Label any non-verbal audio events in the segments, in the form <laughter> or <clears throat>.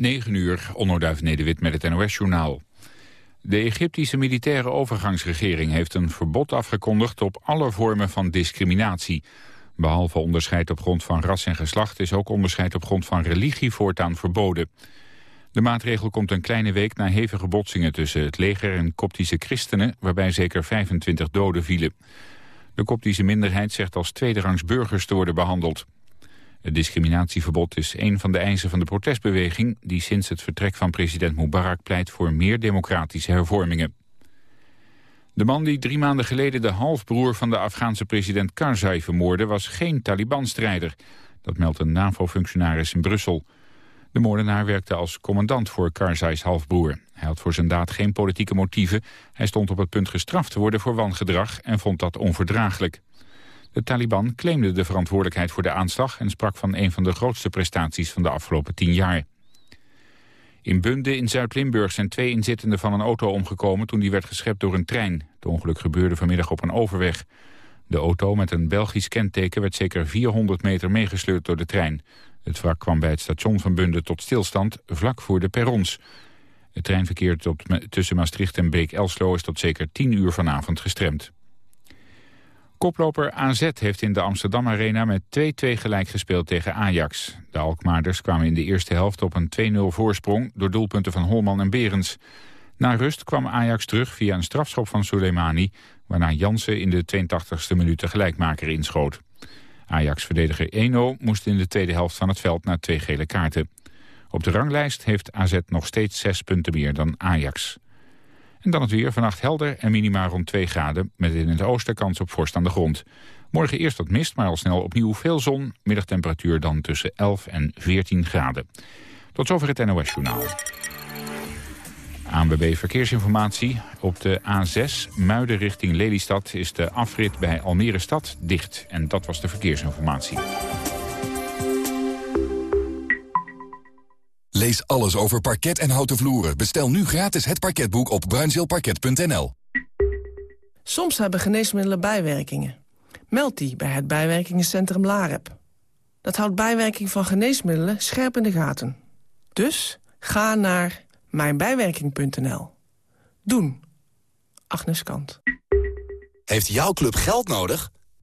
9 uur, Onnoduif Nederwit met het NOS-journaal. De Egyptische militaire overgangsregering heeft een verbod afgekondigd op alle vormen van discriminatie. Behalve onderscheid op grond van ras en geslacht is ook onderscheid op grond van religie voortaan verboden. De maatregel komt een kleine week na hevige botsingen tussen het leger en koptische christenen, waarbij zeker 25 doden vielen. De koptische minderheid zegt als tweederangs burgers te worden behandeld. Het discriminatieverbod is een van de eisen van de protestbeweging... die sinds het vertrek van president Mubarak pleit voor meer democratische hervormingen. De man die drie maanden geleden de halfbroer van de Afghaanse president Karzai vermoordde... was geen Taliban-strijder. Dat meldt een NAVO-functionaris in Brussel. De moordenaar werkte als commandant voor Karzais halfbroer. Hij had voor zijn daad geen politieke motieven. Hij stond op het punt gestraft te worden voor wangedrag... en vond dat onverdraaglijk. De Taliban claimde de verantwoordelijkheid voor de aanslag... en sprak van een van de grootste prestaties van de afgelopen tien jaar. In Bunde in Zuid-Limburg zijn twee inzittenden van een auto omgekomen... toen die werd geschept door een trein. Het ongeluk gebeurde vanmiddag op een overweg. De auto met een Belgisch kenteken werd zeker 400 meter meegesleurd door de trein. Het wrak kwam bij het station van Bunde tot stilstand vlak voor de perrons. Het treinverkeer tussen Maastricht en Beek-Elslo is tot zeker 10 uur vanavond gestremd. Koploper AZ heeft in de Amsterdam Arena met 2-2 gelijk gespeeld tegen Ajax. De Alkmaarders kwamen in de eerste helft op een 2-0 voorsprong... door doelpunten van Holman en Berends. Na rust kwam Ajax terug via een strafschop van Soleimani... waarna Jansen in de 82e minuut de gelijkmaker inschoot. Ajax-verdediger Eno moest in de tweede helft van het veld naar twee gele kaarten. Op de ranglijst heeft AZ nog steeds zes punten meer dan Ajax. En dan het weer. Vannacht helder en minima rond 2 graden... met in het oosten kans op vorst aan de grond. Morgen eerst wat mist, maar al snel opnieuw veel zon. Middagtemperatuur dan tussen 11 en 14 graden. Tot zover het NOS-journaal. ANWB Verkeersinformatie. Op de A6 Muiden richting Lelystad is de afrit bij Almere Stad dicht. En dat was de verkeersinformatie. Lees alles over parket en houten vloeren. Bestel nu gratis het parketboek op bruinzeelparket.nl. Soms hebben geneesmiddelen bijwerkingen. Meld die bij het bijwerkingencentrum LAREP. Dat houdt bijwerking van geneesmiddelen scherp in de gaten. Dus ga naar mijnbijwerking.nl. Doen. Agnes Kant. Heeft jouw club geld nodig?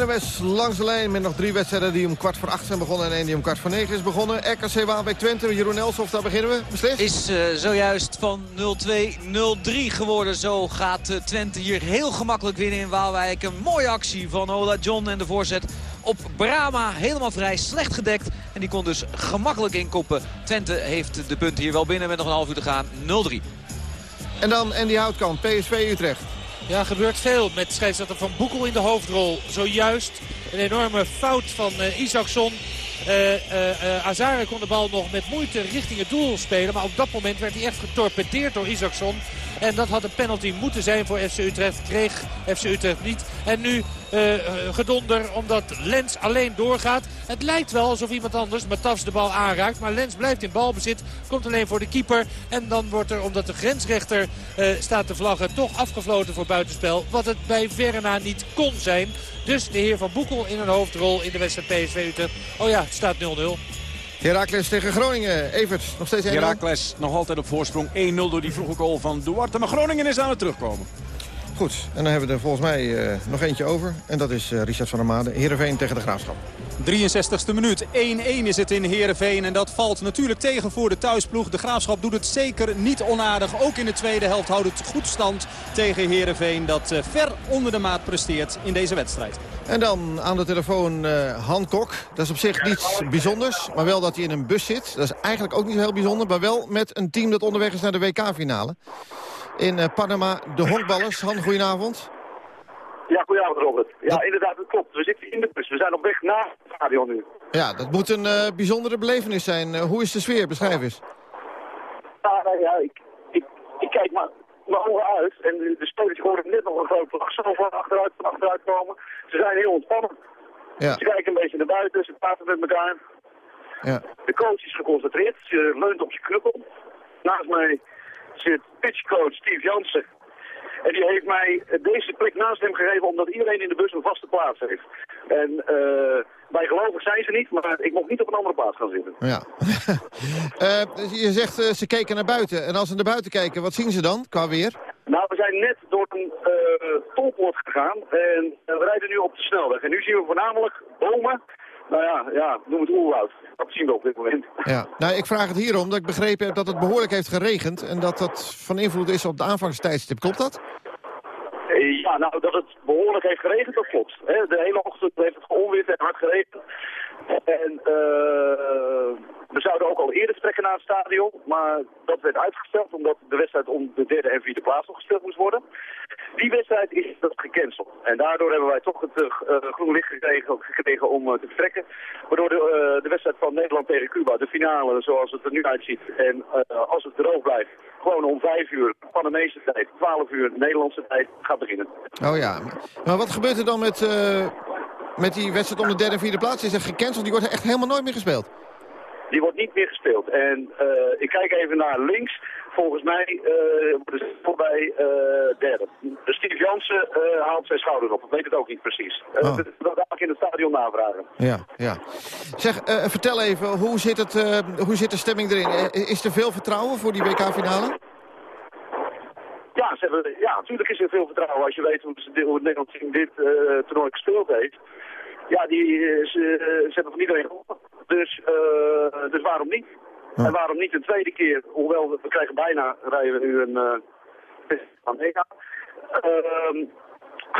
NOS langs de lijn met nog drie wedstrijden die om kwart voor acht zijn begonnen... en één die om kwart voor negen is begonnen. RKC Waalwijk Twente, Jeroen Elsof, daar beginnen we. Beslist? Is uh, zojuist van 0-2, 0-3 geworden. Zo gaat uh, Twente hier heel gemakkelijk winnen in Waalwijk. Een mooie actie van Ola John en de voorzet op Brama. Helemaal vrij, slecht gedekt. En die kon dus gemakkelijk inkoppen. Twente heeft de punten hier wel binnen met nog een half uur te gaan. 0-3. En dan Andy Houtkamp, PSV Utrecht. Ja, gebeurt veel met scheidsrechter Van Boekel in de hoofdrol. Zojuist een enorme fout van uh, Isaacson. Uh, uh, Azare kon de bal nog met moeite richting het doel spelen. Maar op dat moment werd hij echt getorpedeerd door Isaacson. En dat had een penalty moeten zijn voor FC Utrecht. Kreeg FC Utrecht niet. En nu uh, gedonder omdat Lens alleen doorgaat. Het lijkt wel alsof iemand anders Matafs de bal aanraakt. Maar Lens blijft in balbezit. Komt alleen voor de keeper. En dan wordt er, omdat de grensrechter uh, staat te vlaggen, toch afgefloten voor buitenspel. Wat het bij Verna niet kon zijn. Dus de heer Van Boekel in een hoofdrol in de wedstrijd PSV Utrecht. Oh ja, het staat 0-0. Herakles tegen Groningen. Evert, nog steeds 1-0. Herakles nog altijd op voorsprong 1-0 door die vroege goal van Duarte. Maar Groningen is aan het terugkomen. Goed, en dan hebben we er volgens mij uh, nog eentje over. En dat is uh, Richard van der Made. Heerenveen tegen de Graafschap. 63ste minuut. 1-1 is het in Heerenveen. En dat valt natuurlijk tegen voor de thuisploeg. De Graafschap doet het zeker niet onaardig. Ook in de tweede helft houdt het goed stand tegen Heerenveen. Dat uh, ver onder de maat presteert in deze wedstrijd. En dan aan de telefoon Han Kok. Dat is op zich niets bijzonders. Maar wel dat hij in een bus zit. Dat is eigenlijk ook niet heel bijzonder. Maar wel met een team dat onderweg is naar de WK-finale. In uh, Panama, de honkballers. Han, goedenavond. Ja, goedenavond Robert. Ja, inderdaad, dat klopt. We zitten in de bus. We zijn op weg naar het stadion nu. Ja, dat moet een eh, bijzondere belevenis zijn. Eh, hoe is de sfeer? Beschrijf eens. Ja, nou ja, ik, ik, ik kijk maar mijn ogen uit. En de, de spelers horen net nog een vlag zo van achteruit, van achteruit komen. Ze zijn heel ontspannen. Ja. Ze kijken een beetje naar buiten, ze praten met elkaar. Ja. De coach is geconcentreerd, ze leunt op zijn knuppel. Naast mij zit pitchcoach Steve Jansen. En die heeft mij deze plek naast hem gegeven omdat iedereen in de bus een vaste plaats heeft. En uh, bijgelovig zijn ze niet, maar ik mocht niet op een andere plaats gaan zitten. Ja. uh, <laughs> je zegt uh, ze keken naar buiten. En als ze naar buiten kijken, wat zien ze dan qua weer? Nou, we zijn net door een tolpoort gegaan en we rijden nu op de snelweg. En nu zien we voornamelijk bomen nou ja, ja, noem het oerwoud. Dat zien we op dit moment. Ja, nou, ik vraag het hierom dat ik begrepen heb dat het behoorlijk heeft geregend... en dat dat van invloed is op de aanvangstijdstip. Klopt dat? Ja, nou, dat het behoorlijk heeft geregend, dat klopt. De hele ochtend heeft het onweer en hard geregend. En uh, we zouden ook al eerder vertrekken naar het stadion, maar dat werd uitgesteld omdat de wedstrijd om de derde en vierde plaats nog moest worden. Die wedstrijd is dat gecanceld. En daardoor hebben wij toch het uh, groen licht gekregen, om uh, te vertrekken. Waardoor de, de, wedstrijd van Nederland tegen Cuba, de finale zoals het er nu uitziet, en als het droog blijft, gewoon om vijf uur Panamese tijd, 12 uur Nederlandse tijd, gaat beginnen. Oh ja, maar wat gebeurt er dan met, met die wedstrijd om de derde en vierde plaats? Is er gecanceld? Die wordt echt helemaal nooit meer gespeeld? Die wordt niet meer gespeeld. En uh, ik kijk even naar links. Volgens mij uh, voorbij uh, derde. Steve Jansen haalt zijn schouder op. Ik weet het ook niet precies. Oh. Dat wil ik in het stadion navragen. Ja, ja. Zeg, vertel even, hoe zit, het, hoe zit de stemming erin? Is er veel vertrouwen voor die WK-finale? Ja, ze hebben, ja, natuurlijk is er veel vertrouwen als je weet hoe, hoe het Nederland in dit toernooi gespeeld heeft. Ja, die, ze, ze hebben van iedereen geholpen. Dus, uh, dus waarom niet? Ja. En waarom niet een tweede keer? Hoewel, we, krijgen bijna, rijden we nu een uh, van EK. Uh,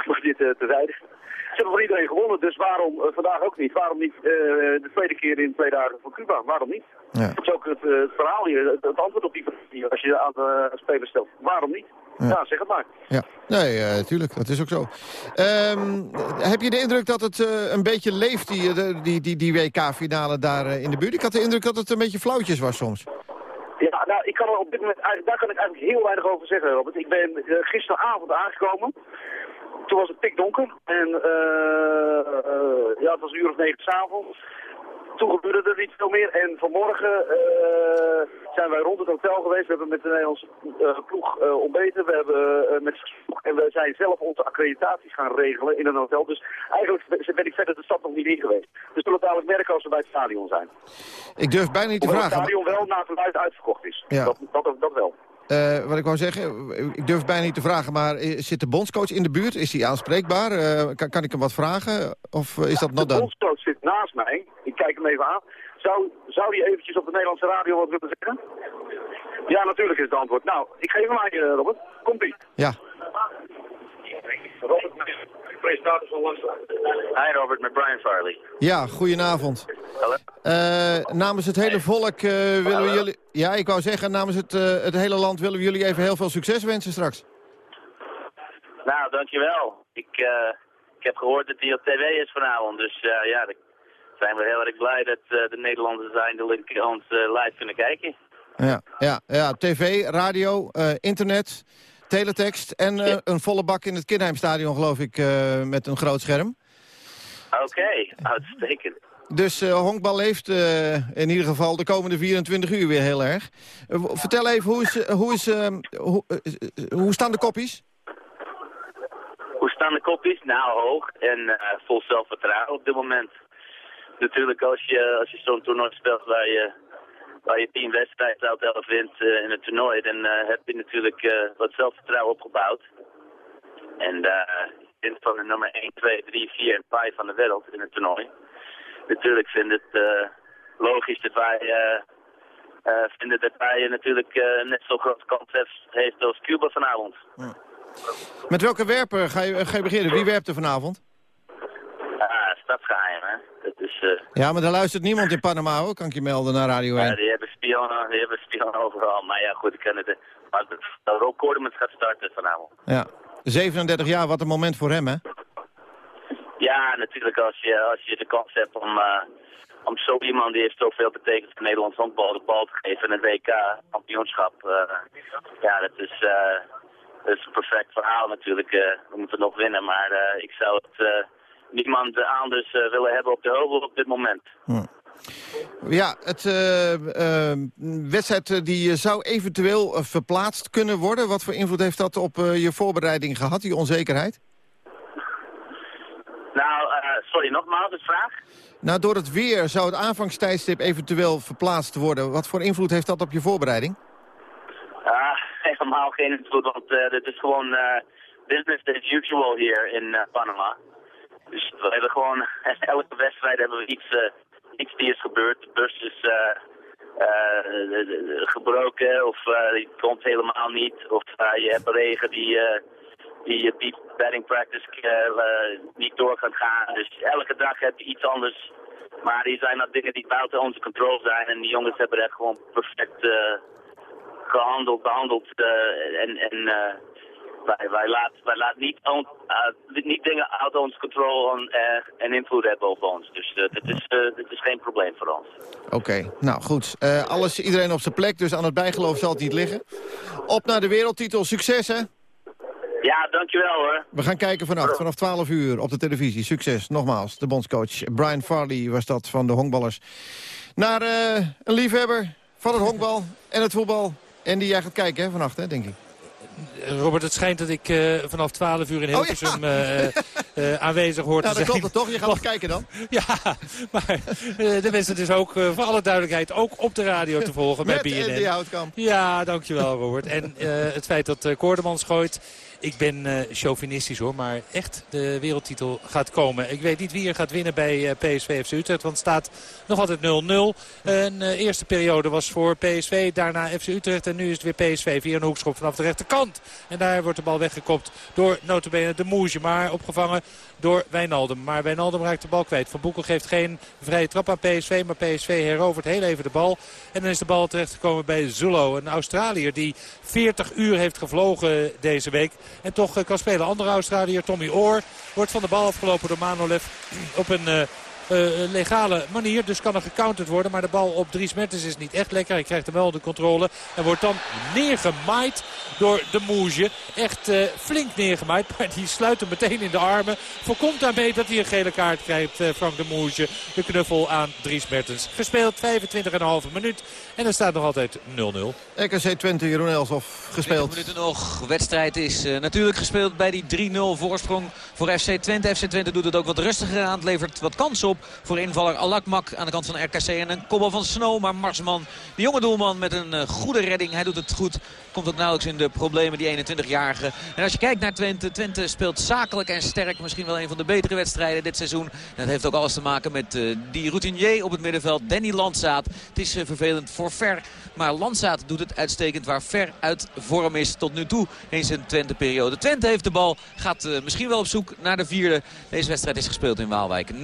maar dit uh, te rijden. Ze hebben voor iedereen gewonnen, dus waarom vandaag ook niet? Waarom niet de tweede keer in twee dagen voor Cuba? Waarom niet? Ja. Dat is ook het, het verhaal hier, het, het, antwoord op die vraag als je aan de spelers stelt. Waarom niet? Ja, ja zeg het maar. Ja, nee, natuurlijk, dat is ook zo. Um, heb je de indruk dat het een beetje leeft, die, die, die, die WK-finale daar in de buurt? Ik had de indruk dat het een beetje flauwtjes was soms. Ja, nou, ik kan er op dit moment eigenlijk, daar kan ik eigenlijk heel weinig over zeggen, Robert. Ik ben gisteravond aangekomen toen was het pikdonker en ja, het was een uur of negen s'avonds. Toen gebeurde er niet veel meer en vanmorgen uh, zijn wij rond het hotel geweest. We hebben met de Nederlandse ploeg ontbeten. We hebben met en we zijn zelf onze accreditaties gaan regelen in een hotel. Dus eigenlijk ben ik verder de stad nog niet in geweest. Dus we zullen het dadelijk merken als we bij het stadion zijn. Ik durf bijna niet te Hoewel vragen. het stadion wel na verluid uitverkocht is. Ja. Dat, dat, dat wel. Uh, wat ik wou zeggen, ik durf bijna niet te vragen, maar zit de bondscoach in de buurt? Is hij aanspreekbaar? Uh, kan, kan, ik hem wat vragen? Of is ja, dat not De bondscoach zit naast mij. Ik kijk hem even aan. Zou, zou hij eventjes op de Nederlandse radio wat willen zeggen? Ja, natuurlijk is het antwoord. Nou, ik geef hem aan je, Robert. Komt-ie. Ja. Robert, presentator van Langstraat. Hi Robert, met Brian Farley. Ja, goedenavond. Hallo. Uh, namens het hele volk uh, willen we jullie... Ja, ik wou zeggen, namens het, uh, het hele land willen we jullie even heel veel succes wensen straks. Nou, dankjewel. Ik, ik heb gehoord dat hij op tv is vanavond, dus ja, dan zijn we heel erg blij dat de Nederlanders eindelijk ons live kunnen kijken. Ja, ja, ja tv, radio, internet, teletext en ja. een volle bak in het Kinheimstadion, geloof ik, met een groot scherm. Oké, okay, uitstekend. Dus uh, honkbal leeft in ieder geval de komende 24 uur weer heel erg. Vertel even, hoe, is, hoe, is, hoe, hoe staan de koppies? Hoe staan de koppies? Nou, hoog en vol zelfvertrouwen op dit moment. Natuurlijk, als je, als je zo'n toernooi speelt waar je, waar je tien wedstrijden uit elf wint in het toernooi, dan heb je natuurlijk wat zelfvertrouwen opgebouwd. En je bent van de nummer 1, 2, 3, 4 en 5 van de wereld in het toernooi natuurlijk vind het uh, logisch dat wij uh, uh, vinden dat wij natuurlijk net zo grote kans heeft als Cuba vanavond. Ja. Met welke werper ga je, ga je beginnen? Wie werpt er vanavond? Ah, stadsgeheim, hè. Dat is, ja, maar daar luistert niemand in Panama, hoor, kan ik je melden naar Radio 1. Ja, die hebben spionnen, die hebben spionnen overal. Maar ja, goed, ik kan het... Maar Rob Koordemans gaat starten vanavond. Ja, 37 jaar, wat een moment voor hem, hè? Ja, natuurlijk als je, als je de kans hebt om, uh, om zo iemand die heeft zoveel betekend voor Nederlands handbal de bal te geven in het WK-kampioenschap. Uh, ja, dat is, uh, dat is een perfect verhaal natuurlijk. we moeten nog winnen, maar ik zou het niemand anders willen hebben op de heuvel op dit moment. Hm. Ja, het uh, wedstrijd die zou eventueel verplaatst kunnen worden. Wat voor invloed heeft dat op je voorbereiding gehad, die onzekerheid? Nou, sorry, nogmaals de vraag? Nou, door het weer zou het aanvangstijdstip eventueel verplaatst worden. Wat voor invloed heeft dat op je voorbereiding? Uh, <laughs> helemaal geen invloed, want dit is gewoon business as usual hier in Panama. Dus we hebben gewoon, <laughs> elke wedstrijd hebben we iets iets die is gebeurd. De bus is uh, uh, gebroken of uh, die komt helemaal niet. Of je hebt regen die, die je batting practice niet door kan gaan. Dus elke dag heb je iets anders. Maar die zijn dat dingen die buiten onze controle zijn. En die jongens hebben echt gewoon perfect gehandeld, behandeld. en en wij, wij laten wij laat niet, on, uh, niet dingen uit ons controle en, uh, en invloed hebben op ons. Dus uh, dit, is, dit is geen probleem voor ons. Oké, okay, nou goed. alles, iedereen op zijn plek, dus aan het bijgeloof zal het niet liggen. Op naar de wereldtitel. Succes, hè? Ja, dankjewel hoor. We gaan kijken vannacht, vanaf 12 uur op de televisie. Succes, nogmaals. De bondscoach Brian Farley was dat van de honkballers. Naar een liefhebber van het honkbal en het voetbal. En die jij gaat kijken hè, vannacht, hè, denk ik. Robert, het schijnt dat ik uh, vanaf 12 uur in Hilversum oh, ja. uh, uh, aanwezig hoor ja, te zijn. klopt het toch? Je gaat nog kijken dan? <laughs> Ja, maar de mensen dus ook, voor alle duidelijkheid, ook op de radio te volgen Met bij BNN. Met Houtkamp. Ja, dankjewel Robert. En het feit dat Koordemans gooit... Ik ben uh, chauvinistisch hoor, maar echt de wereldtitel gaat komen. Ik weet niet wie er gaat winnen bij uh, PSV FC Utrecht, want het staat nog altijd 0-0. Een uh, eerste periode was voor PSV, daarna FC Utrecht en nu is het weer PSV via een hoekschop vanaf de rechterkant. En daar wordt de bal weggekopt door notabene de Moesje, maar opgevangen door Wijnaldum. Maar Wijnaldum raakt de bal kwijt. Van Boekel geeft geen vrije trap aan PSV, maar PSV herovert heel even de bal. En dan is de bal terechtgekomen bij Zulo, een Australiër die 40 uur heeft gevlogen deze week. En toch eh, kan spelen. Andere Australiër, Tommy Oor, wordt van de bal afgelopen door Manolev <clears throat> op een... Uh, uh, legale manier. Dus kan er gecounterd worden. Maar de bal op Dries Mertens is niet echt lekker. Hij krijgt hem wel de controle. En wordt dan neergemaaid door de Moesje. Echt flink neergemaaid. <laughs> Maar die sluit hem meteen in de armen. Voorkomt daarmee dat hij een gele kaart krijgt. Uh, Frank de Moesje. De knuffel aan Dries Mertens. Gespeeld 25,5 minuut. En er staat nog altijd 0-0. RKC Twente, Jeroen Elshoff, gespeeld. 20 minuten nog. Wedstrijd is uh, natuurlijk gespeeld bij die 3-0 voorsprong voor FC Twente. FC Twente doet het ook wat rustiger aan. Het levert wat kans op voor invaller Alakmak aan de kant van RKC. En een kopbal van Snow, maar Marsman, de jonge doelman met een uh, goede redding. Hij doet het goed. Komt ook nauwelijks in de problemen, die 21-jarige. En als je kijkt naar Twente, Twente speelt zakelijk en sterk. Misschien wel een van de betere wedstrijden dit seizoen. En dat heeft ook alles te maken met uh, die routinier op het middenveld, Danny Landzaat. Het is uh, vervelend voor Ver. Maar Landzaat doet het uitstekend waar Ver uit vorm is tot nu toe in zijn Twente-periode. Twente heeft de bal, gaat uh, misschien wel op zoek naar de vierde. Deze wedstrijd is gespeeld in Waalwijk 0-3.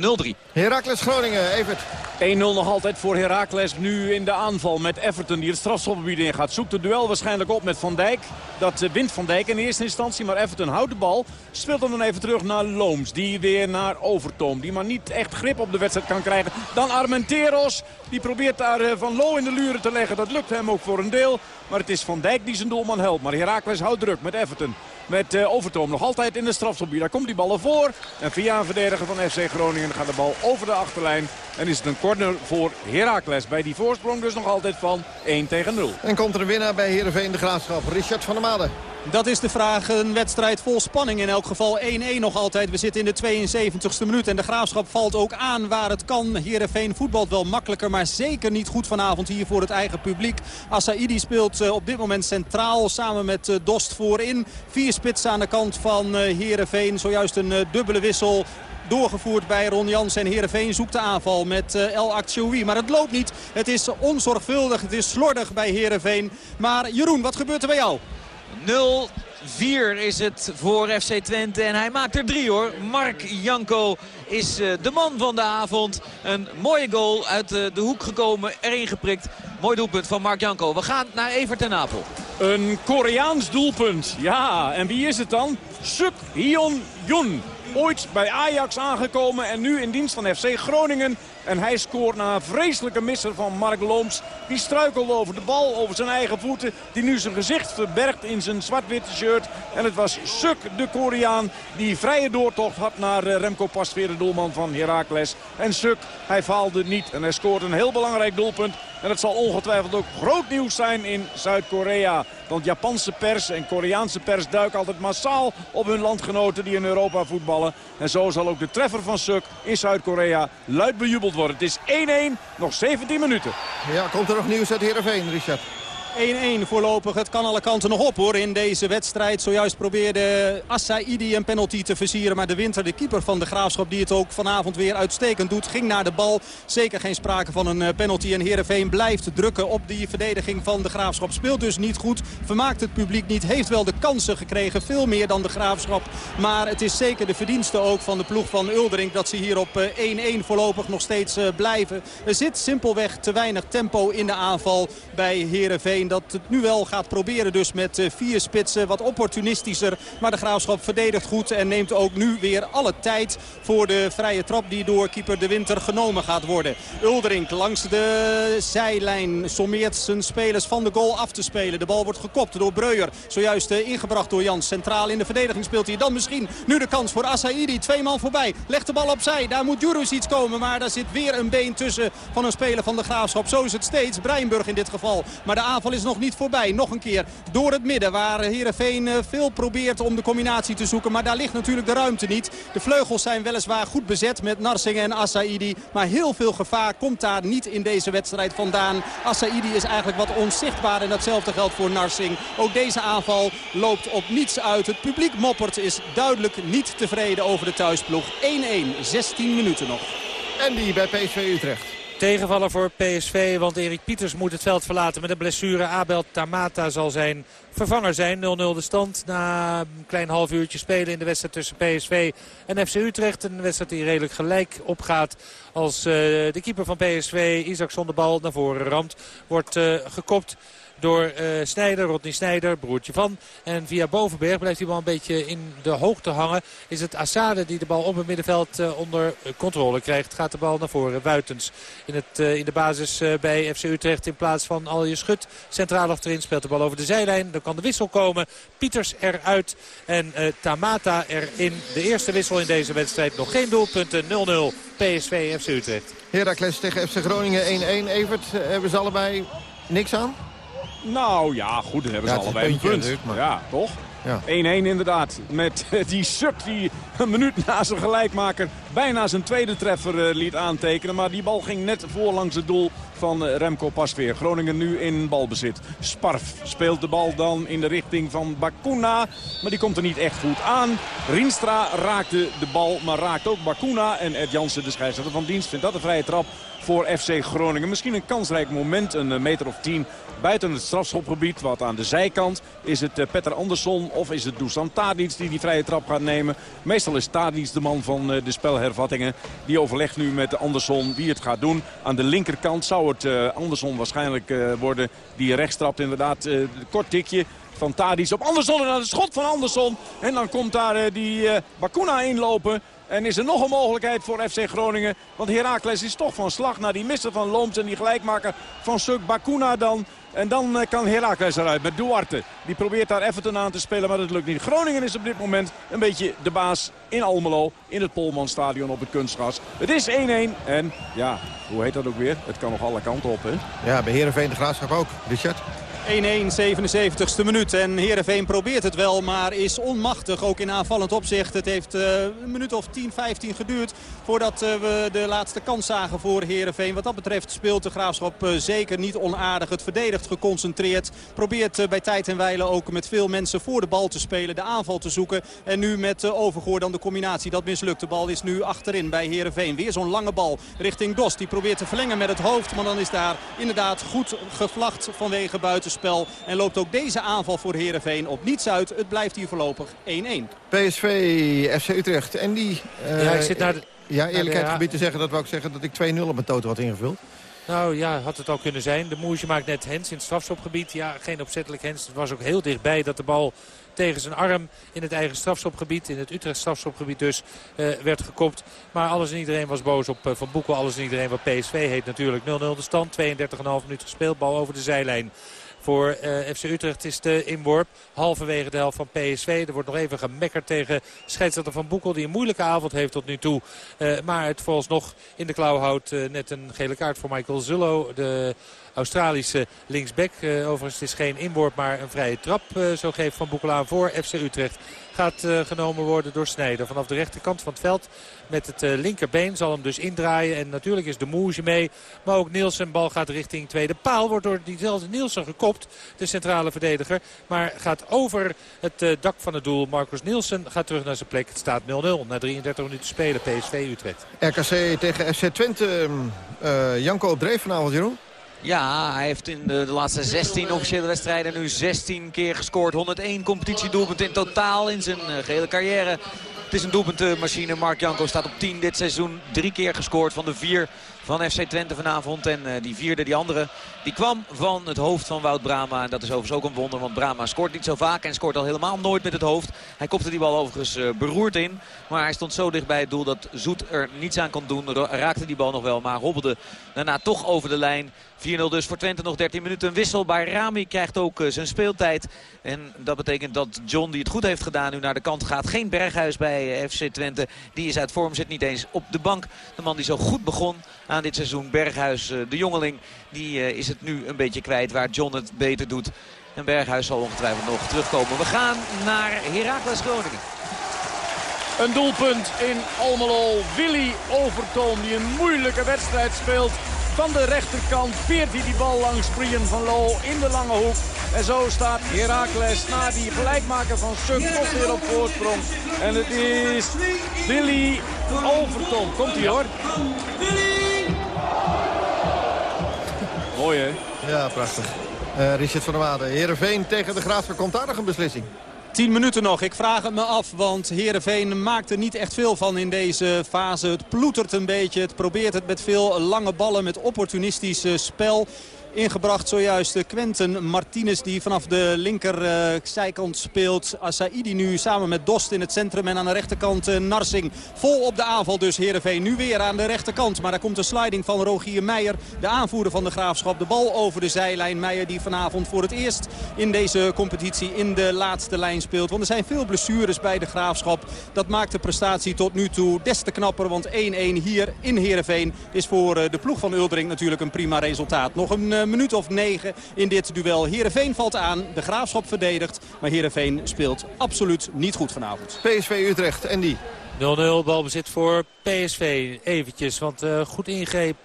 Heracles Groningen, Evert. 1-0 nog altijd voor Heracles. Nu in de aanval met Everton die het strafschopgebied in gaat. Zoekt het duel waarschijnlijk op met Van Dijk. Dat uh, wint Van Dijk in eerste instantie. Maar Everton houdt de bal. Speelt hem dan even terug naar Looms. Die weer naar Overtoom. Die maar niet echt grip op de wedstrijd kan krijgen. Dan Armenteros. Die probeert daar uh, Van Loo in de te leggen. Dat lukt hem ook voor een deel. Maar het is Van Dijk die zijn doelman helpt. Maar Heracles houdt druk met Everton. Met uh, Overtoom nog altijd in de strafschopgebied. Daar komt die bal voor. En via een verdediger van FC Groningen gaat de bal over de achterlijn. En is het een corner voor Heracles. Bij die voorsprong dus nog altijd van 1 tegen 0. En komt er een winnaar bij Heerenveen de Graafschap. Richard van der Made. Dat is de vraag. Een wedstrijd vol spanning in elk geval. 1-1 nog altijd. We zitten in de 72e minuut. En de Graafschap valt ook aan waar het kan. Heerenveen voetbalt wel makkelijker. Maar zeker niet goed vanavond hier voor het eigen publiek. Asaidi speelt op dit moment centraal. Samen met Dost voorin. Vier spitsen aan de kant van Heerenveen. Zojuist een dubbele wissel doorgevoerd bij Ron Jans. En Heerenveen zoekt de aanval met El Aktioui. Maar het loopt niet. Het is onzorgvuldig. Het is slordig bij Heerenveen. Maar Jeroen, wat gebeurt er bij jou? 0 4 is het voor FC Twente. En hij maakt er drie hoor. Mark Janko is uh, de man van de avond. Een mooie goal uit uh, de hoek gekomen. Erin geprikt. Mooi doelpunt van Mark Janko. We gaan naar Evert en Apel. Een Koreaans doelpunt. Ja, en wie is het dan? Suk Hyun Jun. Ooit bij Ajax aangekomen en nu in dienst van FC Groningen. En hij scoort na een vreselijke misser van Mark Looms. Die struikelde over de bal, over zijn eigen voeten. Die nu zijn gezicht verbergt in zijn zwart-witte shirt. En het was Suk, de Koreaan, die vrije doortocht had naar eh, Remco Pasveer, de doelman van Heracles. En Suk, hij faalde niet en hij scoort een heel belangrijk doelpunt. En het zal ongetwijfeld ook groot nieuws zijn in Zuid-Korea. Want Japanse pers en Koreaanse pers duiken altijd massaal op hun landgenoten die in Europa voetballen. En zo zal ook de treffer van Suk in Zuid-Korea luid bejubeld worden. Het is 1-1, nog 17 minuten. Ja, komt er nog nieuws uit Heerenveen, Richard? 1-1 voorlopig. Het kan alle kanten nog op hoor in deze wedstrijd. Zojuist probeerde Assaidi een penalty te versieren. Maar de winter, de keeper van de Graafschap, die het ook vanavond weer uitstekend doet, ging naar de bal. Zeker geen sprake van een eh, penalty. En Heerenveen blijft drukken op die verdediging van de Graafschap. Speelt dus niet goed. Vermaakt het publiek niet. Heeft wel de kansen gekregen. Veel meer dan de Graafschap. Maar het is zeker de verdienste ook van de ploeg van Uldering dat ze hier op 1-1 eh, voorlopig nog steeds eh, blijven. Er zit simpelweg te weinig tempo in de aanval bij Heerenveen dat het nu wel gaat proberen dus met eh, vier spitsen. Wat opportunistischer. Maar de Graafschap verdedigt goed en neemt ook nu weer alle tijd voor de vrije trap die door keeper De Winter genomen gaat worden. Uldering langs de zijlijn sommeert zijn spelers van de goal af te spelen. De bal wordt gekopt door Breuer. Zojuist eh, ingebracht door Jans. Centraal in de verdediging speelt hij. Dan misschien nu de kans voor Asaidi. Twee man voorbij. Legt de bal opzij. Daar moet Jurus iets komen. Maar daar zit weer een been tussen van een speler van de Graafschap. Zo is het steeds. Breinburg in dit geval. Maar de aanval is nog niet voorbij. Nog een keer door het midden waar Heerenveen eh, veel probeert om de combinatie te zoeken. Maar daar ligt natuurlijk de ruimte niet. De vleugels zijn weliswaar goed bezet met Narsing en Assaidi. Maar heel veel gevaar komt daar niet in deze wedstrijd vandaan. Assaidi is eigenlijk wat onzichtbaar en datzelfde geldt voor Narsing. Ook deze aanval loopt op niets uit. Het publiek moppert is duidelijk niet tevreden over de thuisploeg. 1-1, 16 minuten nog. En die bij PSV Utrecht. Tegenvallen voor PSV, want Erik Pieters moet het veld verlaten met een blessure. Abel Tamata zal zijn vervanger zijn. 0-0 de stand na een klein half uurtje spelen in de wedstrijd tussen PSV en FC Utrecht. Een wedstrijd die redelijk gelijk opgaat als uh, de keeper van PSV, Isaac zonder bal, naar voren ramt. Wordt uh, gekopt door uh, Snijder, Rodney Snijder, broertje van. En via Bovenberg blijft die bal een beetje in de hoogte hangen. Is het Assade die de bal op het middenveld uh, onder controle krijgt. Gaat de bal naar voren. Buitens in, het, uh, in de basis bij FC Utrecht in plaats van Alje Schut. Centraal achterin speelt de bal over de zijlijn. Dan kan de wissel komen. Pieters eruit en Tamata erin. De eerste wissel in deze wedstrijd. Nog geen doelpunten. 0-0 PSV FC Utrecht. Heracles tegen FC Groningen 1-1. Evert, hebben ze allebei niks aan? Nou ja, goed, dan hebben ze allebei een punt. Ja, toch? 1-1 inderdaad. Met <laughs> die Suk die een minuut na zijn gelijkmaker bijna zijn tweede treffer liet aantekenen. Maar die bal ging net voor langs het doel van Remco Pasveer. Groningen nu in balbezit. Sparf speelt de bal dan in de richting van Bakuna. Maar die komt er niet echt goed aan. Rienstra raakte de bal, maar raakt ook Bakuna. En Ed Jansen, de scheidsrechter van dienst, vindt dat een vrije trap voor FC Groningen. Misschien een kansrijk moment, een meter of tien buiten het strafschopgebied. Wat aan de zijkant is het Petter Andersson of is het Dusan Tadic die die vrije trap gaat nemen. Meestal is Tadic de man van de spelhervattingen. Die overlegt nu met Andersson wie het gaat doen. Aan de linkerkant zou het Andersson waarschijnlijk worden. Die rechtstrapt inderdaad kort tikje van Tadic op Andersson. En dan het schot van Andersson. En dan komt daar die uh, Bakuna inlopen. En is er nog een mogelijkheid voor FC Groningen. Want Heracles is toch van slag naar die misser van Looms. En die gelijkmaker van Suk Bakuna dan. En dan kan Heracles eruit met Duarte. Die probeert daar Everton aan te spelen, maar dat lukt niet. Groningen is op dit moment een beetje de baas in Almelo. In het Polmanstadion op het kunstgras. Het is 1-1 en ja, hoe heet dat ook weer? Het kan nog alle kanten op, hè? Ja, bij Heerenveen de Graafschap ook. Richard? 1-1, 77ste minuut. En Heerenveen probeert het wel, maar is onmachtig. Ook in aanvallend opzicht. Het heeft uh, een minuut of 10, 15 geduurd voordat uh, we de laatste kans zagen voor Heerenveen. Wat dat betreft speelt de Graafschap uh, zeker niet onaardig. Het verdedigt geconcentreerd. Probeert bij tijd en wijle ook met veel mensen voor de bal te spelen. De aanval te zoeken. En nu met Overgoor dan de combinatie. Dat mislukt. De bal is nu achterin bij Heerenveen. Weer zo'n lange bal richting Dos. Die probeert te verlengen met het hoofd. Maar dan is daar inderdaad goed gevlacht vanwege buitenspel. En loopt ook deze aanval voor Heerenveen op niets uit. Het blijft hier voorlopig 1-1. PSV, FC Utrecht. En die... Uh, ja, ik zit naar de, ja, eerlijkheid gebied te zeggen, dat wou ik zeggen dat ik 2-0 op mijn toto had ingevuld. Nou ja, had het al kunnen zijn. De Moesje maakt net Hens in het strafschopgebied. Ja, geen opzettelijk Hens. Het was ook heel dichtbij dat de bal tegen zijn arm in het eigen strafschopgebied. In het Utrecht strafschopgebied dus werd gekopt. Maar alles en iedereen was boos op Van Boekel. Alles en iedereen wat PSV heet natuurlijk. 0-0 de stand. 32,5 minuten gespeeld. Bal over de zijlijn. Voor uh, FC Utrecht is de inworp halverwege de helft van PSV. Er wordt nog even gemekkerd tegen scheidsrechter Van Boekel. Die een moeilijke avond heeft tot nu toe. Uh, maar het vooralsnog in de klauw houdt. Uh, net een gele kaart voor Michael Zullo. De Australische linksback. overigens het is geen inworp maar een vrije trap. zo geeft Van Boekel aan voor FC Utrecht gaat uh, genomen worden door Snijder. Vanaf de rechterkant van het veld met het linkerbeen zal hem dus indraaien. En natuurlijk is de Moege mee. Maar ook Nielsen. Bal gaat richting tweede paal. Wordt door diezelfde Nielsen gekopt. De centrale verdediger. Maar gaat over het dak van het doel. Marcus Nielsen gaat terug naar zijn plek. Het staat 0-0 na 33 minuten spelen. PSV Utrecht. RKC tegen FC Twente. Janko op dreef vanavond Jeroen. Ja, hij heeft in de, de, laatste 16 officiële wedstrijden nu 16 keer gescoord. 101 competitiedoelpunten in totaal in zijn uh, gehele carrière. Het is een doelpuntenmachine. Mark Janko staat op 10 dit seizoen. Drie keer gescoord van de vier van FC Twente vanavond. En uh, die vierde, die andere, die kwam van het hoofd van Wout Brama. En dat is overigens ook een wonder, want Brama scoort niet zo vaak en scoort al helemaal nooit met het hoofd. Hij kopte die bal overigens uh, beroerd in. Maar hij stond zo dicht bij het doel dat Zoet er niets aan kon doen. Raakte die bal nog wel, maar hobbelde daarna toch over de lijn. 4-0 dus voor Twente, nog 13 minuten. Een wissel bij Rami krijgt ook uh, zijn speeltijd. En dat betekent dat John, die het goed heeft gedaan, nu naar de kant gaat. Geen Berghuis bij FC Twente. Die is uit vorm, zit niet eens op de bank. De man die zo goed begon aan dit seizoen. Berghuis, uh, de jongeling, die is het nu een beetje kwijt waar John het beter doet. En Berghuis zal ongetwijfeld nog terugkomen. We gaan naar Heracles Groningen. Een doelpunt in Almelo. Willy Overtoom die een moeilijke wedstrijd speelt. Van de rechterkant veert hij die bal langs Brian van Loo in de lange hoek. En zo staat Heracles na die gelijkmaker van Suk toch weer op voorsprong. En het is Willy Overton. Komt hij hoor. Mooi hè? Ja, prachtig. Uh, Richard van der Waarde. Heerenveen tegen de Graafschap. Komt daar nog een beslissing? 10 minuten nog. Ik vraag het me af, want Heerenveen maakt er niet echt veel van in deze fase. Het ploetert een beetje. Het probeert het met veel lange ballen, met opportunistisch spel. Ingebracht zojuist Quentin Martinez die vanaf de linker uh, zijkant speelt. Asaidi nu samen met Dost in het centrum. En aan de rechterkant uh, Narsing. Vol op de aanval dus Heerenveen. Nu weer aan de rechterkant. Maar daar komt een sliding van Rogier Meijer. De aanvoerder van de Graafschap. De bal over de zijlijn. Meijer die vanavond voor het eerst in deze competitie in de laatste lijn speelt. Want er zijn veel blessures bij de Graafschap. Dat maakt de prestatie tot nu toe des te knapper. Want 1-1 hier in Heerenveen is voor uh, de ploeg van Uldering natuurlijk een prima resultaat. Nog een minuut of negen in dit duel. Heerenveen valt aan, de Graafschap verdedigt. Maar Heerenveen speelt absoluut niet goed vanavond. PSV Utrecht, en die? 0-0 balbezit voor PSV. Eventjes, want uh, goed ingreep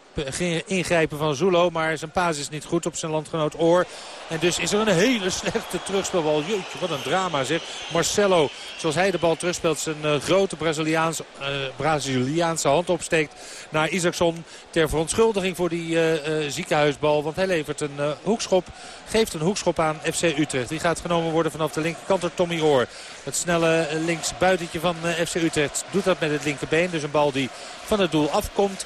ingrijpen van Zulo. Maar zijn paas is niet goed op zijn landgenoot Oor. En dus is er een hele slechte terugspelbal. Jeetje, wat een drama zeg. Marcelo, zoals hij de bal terugspeelt, zijn uh, grote Braziliaans, uh, Braziliaanse hand opsteekt naar Isaacson. Ter verontschuldiging voor die uh, ziekenhuisbal. Want hij levert een hoekschop, geeft een hoekschop aan FC Utrecht. Die gaat genomen worden vanaf de linkerkant door Tommy Oor. Het snelle linksbuitentje van FC Utrecht doet dat met het linkerbeen. Dus een bal die van het doel afkomt.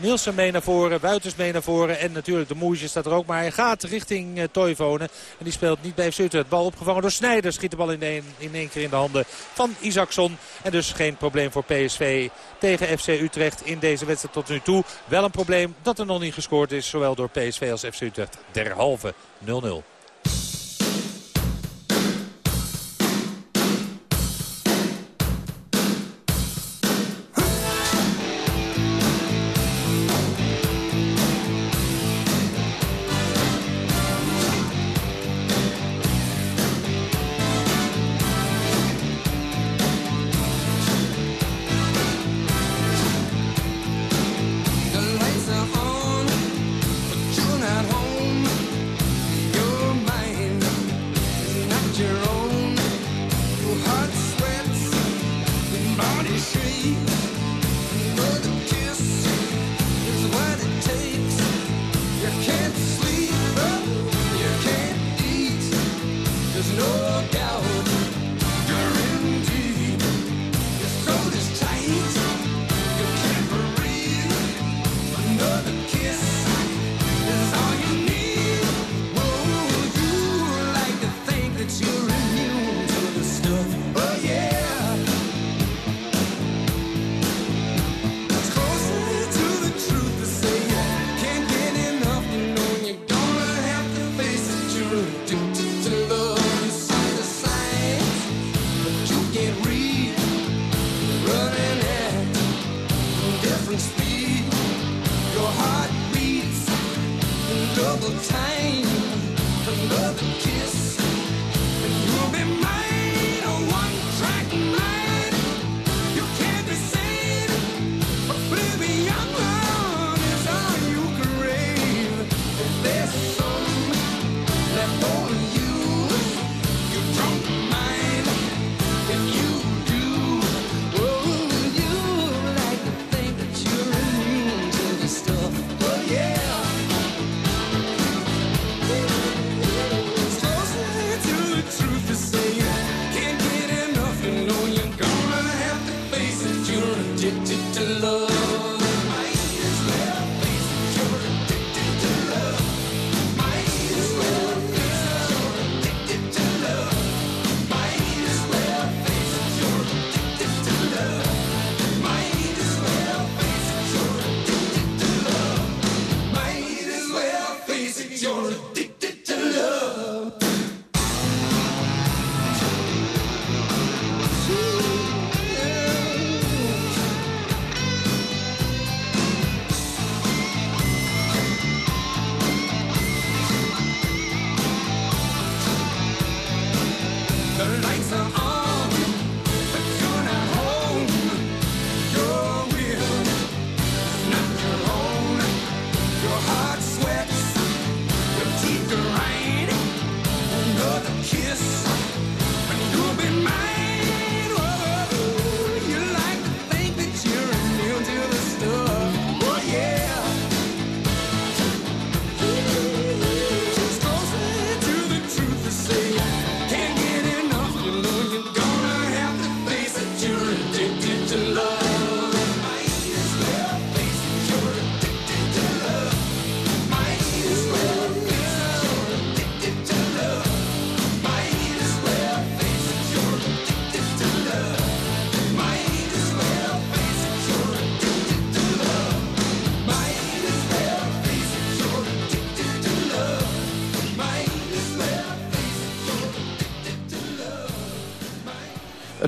Nielsen mee naar voren, Buitens mee naar voren. En natuurlijk de Moesje staat er ook. Maar hij gaat richting uh, Toivonen. En die speelt niet bij FC Utrecht. Bal opgevangen door Snijder. Schiet de bal in, een, in één keer in de handen van Isaacson. En dus geen probleem voor PSV tegen FC Utrecht in deze wedstrijd tot nu toe. Wel een probleem dat er nog niet gescoord is. Zowel door PSV als FC Utrecht. Derhalve 0-0.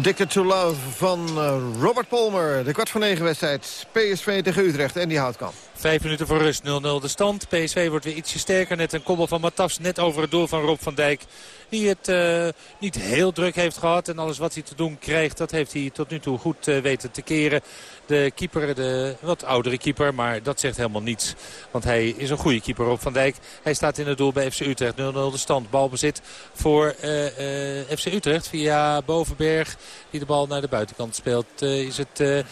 Addicted to Love van uh, Robert Palmer. De kwart voor negen wedstrijd. PSV tegen Utrecht en die houtkamp. Vijf minuten voor rust, 0-0 de stand. PSV wordt weer ietsje sterker. Net een kobbel van Matas net over het doel van Rob van Dijk. Die het uh, niet heel druk heeft gehad. En alles wat hij te doen krijgt, dat heeft hij tot nu toe goed uh, weten te keren. De keeper, de wat oudere keeper, maar dat zegt helemaal niets. Want hij is een goede keeper, Rob van Dijk. Hij staat in het doel bij FC Utrecht. 0-0 de stand. Balbezit voor uh, FC Utrecht via Bovenberg. Die de bal naar de buitenkant speelt. is het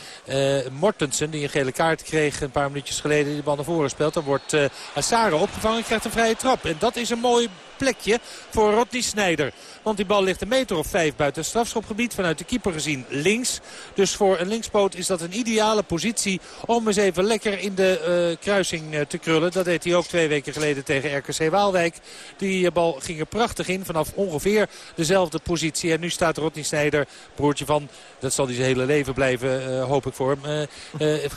Mortensen die een gele kaart kreeg een paar minuutjes geleden. Die de bal naar voren speelt. Dan wordt Assare opgevangen. Krijgt een vrije trap. En dat is een mooi plekje voor Rodney Snijder. Want die bal ligt een meter of vijf buiten het strafschopgebied. Vanuit de keeper gezien links. Dus voor een linkspoot is dat een ideale positie om eens even lekker in de uh, kruising uh, te krullen. Dat deed hij ook twee weken geleden tegen RKC Waalwijk. Die uh, bal ging er prachtig in vanaf ongeveer dezelfde positie. En nu staat Rodney Snijder, broertje van, dat zal hij zijn hele leven blijven, hoop ik voor hem.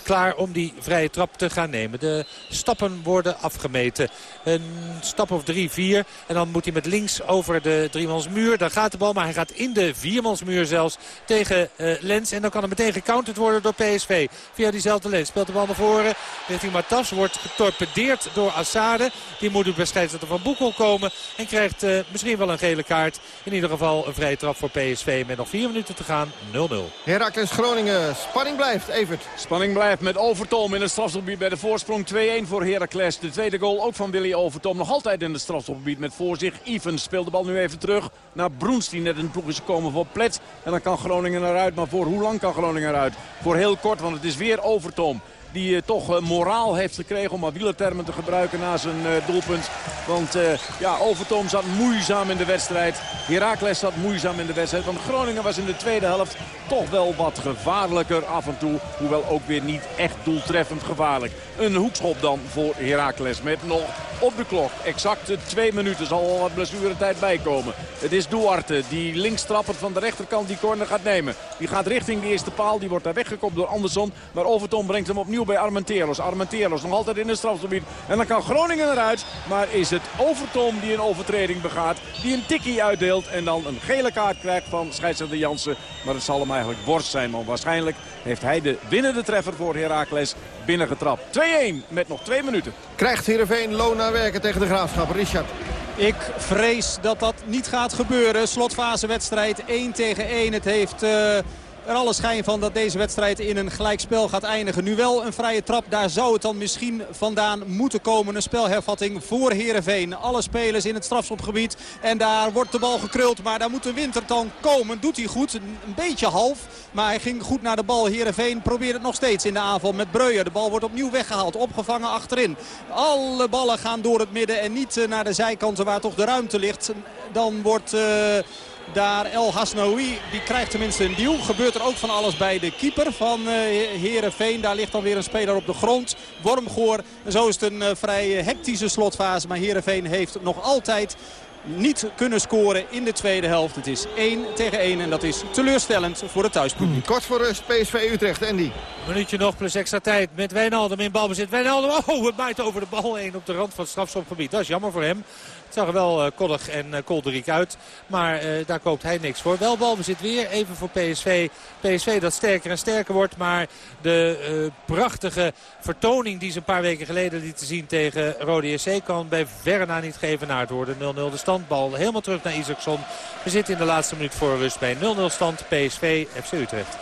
klaar om die vrije trap te gaan nemen. De stappen worden afgemeten. Een stap of drie, vier. En dan moet hij met links over de driemansmuur. Daar gaat de bal, maar hij gaat in de viermansmuur zelfs tegen uh, Lens. En dan kan er meteen gecounterd worden door PSV. Via diezelfde Lens speelt de bal naar voren. Richting Matas wordt getorpedeerd door Assade. Die moet op scheidsrechter van Boekel komen. En krijgt uh, misschien wel een gele kaart. In ieder geval een vrije trap voor PSV met nog vier minuten te gaan. 0-0. Herakles Groningen. Spanning blijft, Evert. Spanning blijft met Overtom in het strafstopgebied bij de voorsprong 2-1 voor Heracles. De tweede goal ook van Willy Overtom. Nog altijd in het strafstopgebied met voor zich. Evans speelt de bal nu even terug naar Broens die net in de ploeg is gekomen voor Plet. En dan kan Groningen eruit. Maar voor hoe lang kan Groningen eruit? Voor heel kort, want het is weer Overtom die uh, toch uh, moraal heeft gekregen om maar wielertermen te gebruiken na zijn uh, doelpunt. Want ja, Overtoom zat moeizaam in de wedstrijd. Heracles zat moeizaam in de wedstrijd. Want Groningen was in de tweede helft toch wel wat gevaarlijker af en toe. Hoewel ook weer niet echt doeltreffend gevaarlijk. Een hoekschop dan voor Heracles met nog op de klok. Exact twee minuten zal al wat blessuretijd bijkomen. Het is Duarte die linkstrappend van de rechterkant die corner gaat nemen. Die gaat richting de eerste paal. Die wordt daar weggekopt door Andersson. Maar Overton brengt hem opnieuw bij Armenteros. Armenteros nog altijd in het strafgebied. En dan kan Groningen eruit. Maar is het Overton die een overtreding begaat. Die een tikkie uitdeelt. En dan een gele kaart krijgt van scheidsrechter Jansen. Maar het zal hem eigenlijk worst zijn. Want waarschijnlijk heeft hij de winnende treffer voor Heracles binnengetrapt. 2-1 met nog twee minuten. Krijgt Heerenveen Lona werken tegen de Graafschap. Richard. Ik vrees dat dat niet gaat gebeuren. Slotfase wedstrijd 1 tegen 1. Het heeft... Uh er alle schijn van dat deze wedstrijd in een gelijkspel gaat eindigen. Nu wel een vrije trap, daar zou het dan misschien vandaan moeten komen. Een spelhervatting voor Heerenveen. Alle spelers in het strafschopgebied. En daar wordt de bal gekruld, maar daar moet de winter dan komen. Doet hij goed, een beetje half. Maar hij ging goed naar de bal. Heerenveen probeert het nog steeds in de aanval met Breuer. De bal wordt opnieuw weggehaald, opgevangen achterin. Alle ballen gaan door het midden en niet eh, naar de zijkanten waar toch de ruimte ligt. Dan wordt... Uh, daar El Hasnaoui, die krijgt tenminste een duw. Gebeurt er ook van alles bij de keeper van uh, Herenveen. Daar ligt dan weer een speler op de grond. Wormgoor. En zo is het een uh, vrij hectische slotfase. Maar Herenveen heeft nog altijd niet kunnen scoren in de tweede helft. Het is 1 tegen 1 en dat is teleurstellend voor het thuispubliek. Hmm, kort voor rust, PSV Utrecht, Andy. Minuutje nog plus extra tijd met Wijnaldum in balbezit. Wijnaldum, oh, het maait over de bal heen op de rand van het strafschopgebied. Dat is jammer voor hem. Het zag er wel uh, koddig en uh, kolderiek uit. Maar uh, daar koopt hij niks voor. Wel balbezit weer even voor PSV. PSV dat sterker en sterker wordt. Maar de prachtige vertoning die ze een paar weken geleden lieten zien tegen Rode SC... kan bij verre na niet geven naar het worden. 0-0 de standbal helemaal terug naar Isaacson. We zitten in de laatste minuut voor rust bij 0-0 stand PSV FC Utrecht.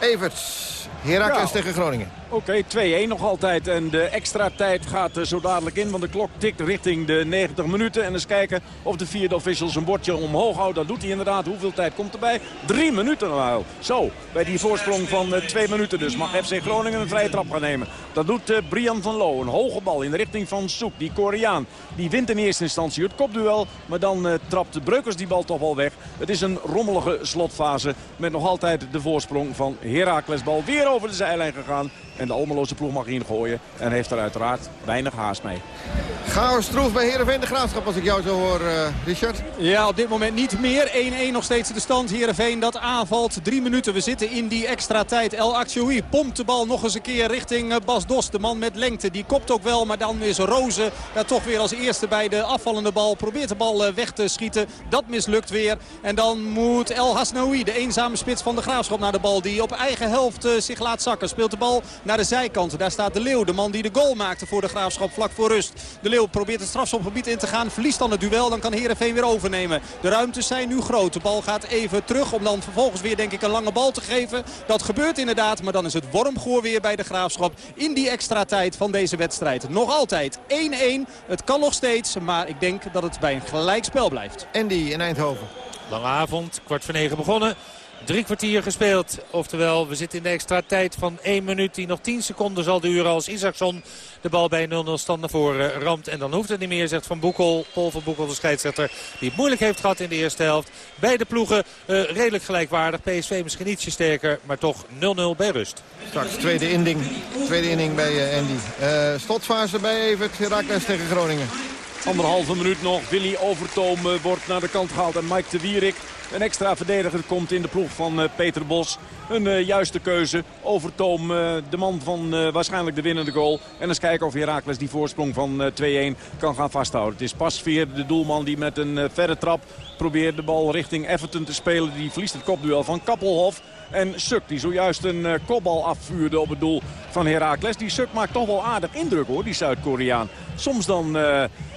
Everts, Heracles tegen Groningen. Oké, okay, 2-1 nog altijd. En de extra tijd gaat zo dadelijk in. Want de klok tikt richting de 90 minuten. En eens kijken of de vierde official zijn bordje omhoog houdt. Dat doet hij inderdaad. Hoeveel tijd komt erbij? Drie minuten nou. Zo, bij die voorsprong van uh, twee minuten dus. Mag FC Groningen een vrije trap gaan nemen. Dat doet uh, Brian van Loo. Een hoge bal in de richting van Soek. Die Koreaan. Die wint in eerste instantie het kopduel. Maar dan uh, trapt de Breukers die bal toch wel weg. Het is een rommelige slotfase. Met nog altijd de voorsprong van Heracles. Bal weer over de zijlijn gegaan. En de Almeloze ploeg mag ingooien. En heeft er uiteraard weinig haast mee. Chaos troef bij Heerenveen de Graafschap als ik jou zo hoor, uh, Richard. Ja, op dit moment niet meer. 1-1 nog steeds de stand. Heerenveen dat aanvalt. Drie minuten. We zitten in die extra tijd. El Achoui pompt de bal nog eens een keer richting eh, Bas Dos. De man met lengte. Die kopt ook wel. Maar dan is Rozen daar toch weer als eerste bij de afvallende bal. Probeert de bal eh, weg te schieten. Dat mislukt weer. En dan moet El Hasnaoui, de eenzame spits van de Graafschap, naar de bal. Die op eigen helft zich laat zakken. Speelt de bal naar de zijkant. Daar staat de Leeuw, de man die de goal maakte voor de Graafschap vlak voor rust. De Leeuw probeert het strafschopgebied in te gaan. Verliest dan het duel. Dan kan Heerenveen weer overnemen. De ruimtes zijn nu groot. De bal gaat even terug om dan vervolgens weer denk ik een lange bal te geven. Dat gebeurt inderdaad. Maar dan is het wormgoor weer bij de Graafschap. In die extra tijd van deze wedstrijd. Nog altijd 1-1. Het kan nog steeds. Maar ik denk dat het bij een gelijkspel blijft. Andy in Eindhoven. Lange avond. Kwart voor negen begonnen. Drie kwartier gespeeld. Oftewel, we zitten in de extra tijd van 1 minuut. Die nog 10 seconden zal duren als Isaacson de bal bij 0-0 stand naar voren ramt. En dan hoeft het niet meer, zegt Van Boekel. Paul van Boekel, de scheidsrechter, die het moeilijk heeft gehad in de eerste helft. Beide ploegen uh, redelijk gelijkwaardig. PSV misschien ietsje sterker, maar toch 0-0 bij rust. Straks tweede inning, tweede inning bij uh, Andy. Uh, slotfase bij Evert tegen Groningen. Anderhalve minuut nog. Willy Overtoom wordt naar de kant gehaald. En Mike de Wierik een extra verdediger komt in de ploeg van uh, Peter Bos. Een uh, juiste keuze. Overtoom, de man van waarschijnlijk de winnende goal. En eens kijken of Herakles die voorsprong van 2-1 kan gaan vasthouden. Het is Pasveer, de doelman, die met een verre trap probeert de bal richting Everton te spelen. Die verliest het kopduel van Kappelhof. En Suk, die zojuist een kopbal afvuurde op het doel van Heracles. Die Suk maakt toch wel aardig indruk hoor, die Zuid-Koreaan. Soms dan,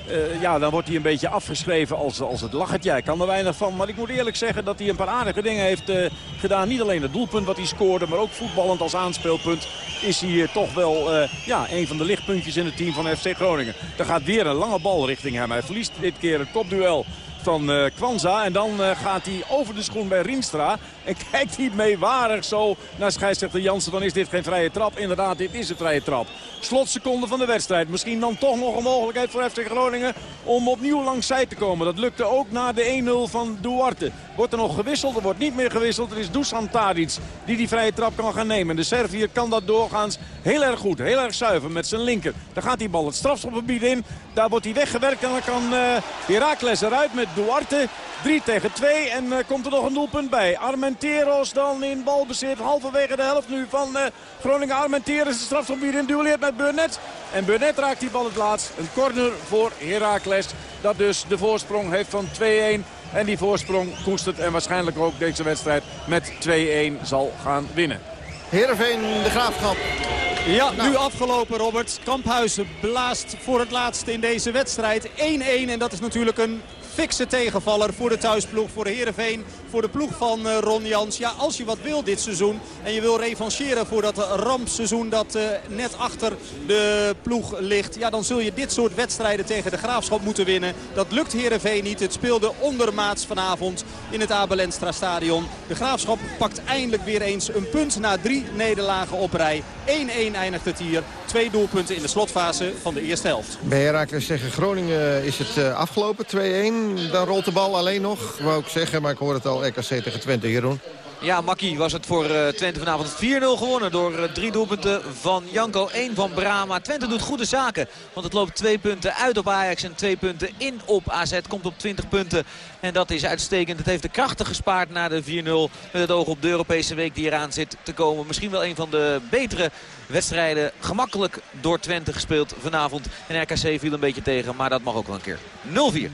uh, ja, dan wordt hij een beetje afgeschreven als, als het lachertje. Hij kan er weinig van. Maar ik moet eerlijk zeggen dat hij een paar aardige dingen heeft gedaan. Niet alleen het doelpunt wat hij scoorde, maar ook voetballend als aanspeelpunt. Is hij toch wel ja, een van de lichtpuntjes in het team van FC Groningen. Er gaat weer een lange bal richting hem. Hij verliest dit keer het kopduel van uh. En dan uh, gaat hij over de schoen bij Rienstra. En <laughs> kijkt hij meewarig zo naar scheidsrechter Jansen. Dan is dit geen vrije trap. Inderdaad, dit is een vrije trap. Slotseconde van de wedstrijd. Misschien dan toch nog een mogelijkheid voor FC Groningen om opnieuw langs zij te komen. Dat lukte ook na de 1-0 van Duarte. Wordt er nog gewisseld? Er wordt niet meer gewisseld. Er is Dusan Tadic die die vrije trap kan gaan nemen. De Servier kan dat doorgaans heel erg goed. Heel erg zuiver met zijn linker. Daar gaat die bal het strafschopgebied in. Daar wordt hij weggewerkt en dan kan uh, Herakles eruit met Duarte. 3 tegen 2 en uh, komt er nog een doelpunt bij. Armenteros dan in balbezit. Halverwege de helft nu van uh, Groningen. Armenteros de strafschopgebied in duelleert met Burnett. En Burnett raakt die bal het laatst. Een corner voor Herakles. Dat dus de voorsprong heeft van 2-1. En die voorsprong koestert en waarschijnlijk ook deze wedstrijd met 2-1 zal gaan winnen. Heerenveen, de Graafschap. Ja, nu afgelopen Robert. Kamphuizen blaast voor het laatst in deze wedstrijd 1-1. En dat is natuurlijk een fikse tegenvaller voor de thuisploeg, voor de Heerenveen, voor de ploeg van uh, Ron Jans. Ja, als je wat wil dit seizoen en je wil revancheren voor dat rampseizoen dat uh, net achter de ploeg ligt. Ja, dan zul je dit soort wedstrijden tegen de Graafschap moeten winnen. Dat lukt Heerenveen niet. Het speelde ondermaats vanavond in het Abelenstra stadion. De Graafschap pakt eindelijk weer eens een punt na drie nederlagen op rij. 1-1 eindigt het hier. Twee doelpunten in de slotfase van de eerste helft. Bij Herakles tegen Groningen is het uh, afgelopen 2-1 dan rolt de bal alleen nog. Wou ik zeggen, maar ik hoor het al. RKC tegen Twente, Jeroen. Ja, Makkie was het voor uh, Twente vanavond 4-0 gewonnen door uh, drie doelpunten van Janko. 1 van Brama. Twente doet goede zaken, want het loopt twee punten uit op Ajax en twee punten in op AZ. Komt op 20 punten en dat is uitstekend. Het heeft de krachten gespaard na de 4-0 met het oog op de Europese week die eraan zit te komen. Misschien wel een van de betere wedstrijden gemakkelijk door Twente gespeeld vanavond. En RKC viel een beetje tegen, maar dat mag ook wel een keer. 0-4.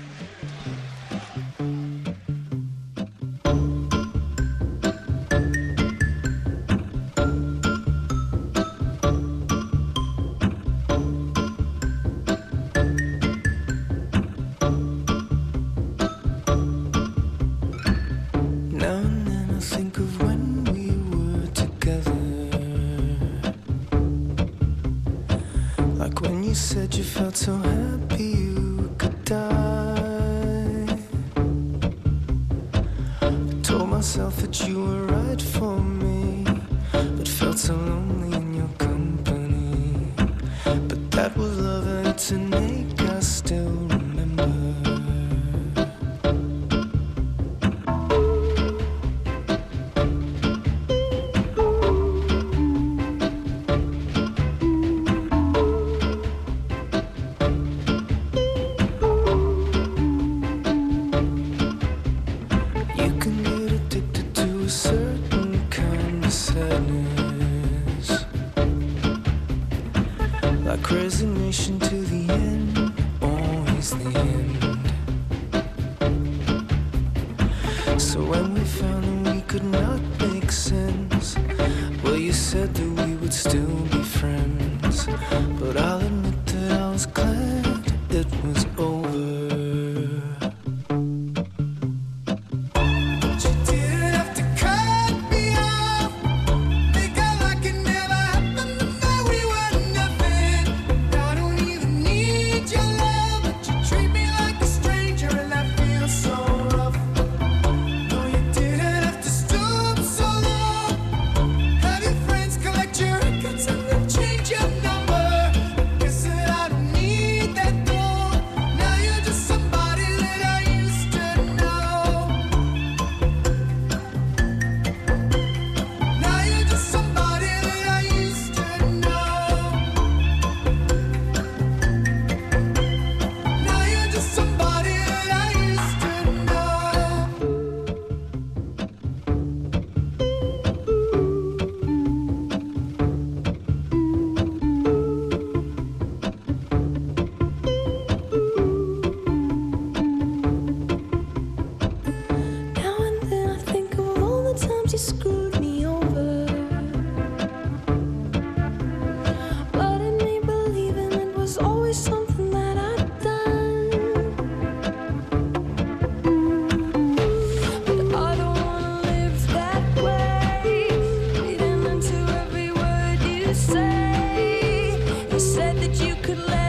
could let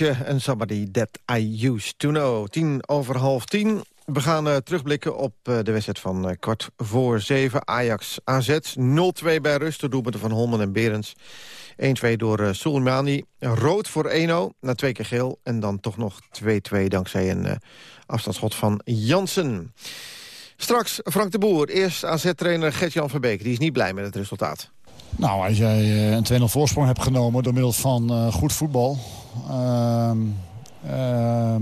And Somebody That I Used To Know. Tien over half tien. We gaan uh, terugblikken op uh, de wedstrijd van uh, kwart voor zeven. Ajax AZ 0-2 bij rust. door doelpunten van Holmen en Berends. 1-2 door uh. Rood voor 1-0, na twee keer geel. En dan toch nog 2-2 dankzij een afstandsschot van Jansen. Straks Frank de Boer. Eerst AZ-trainer Gert-Jan Verbeek. Die is niet blij met het resultaat. Nou, als jij een 2-0 voorsprong hebt genomen door middel van goed voetbal... Uh, uh,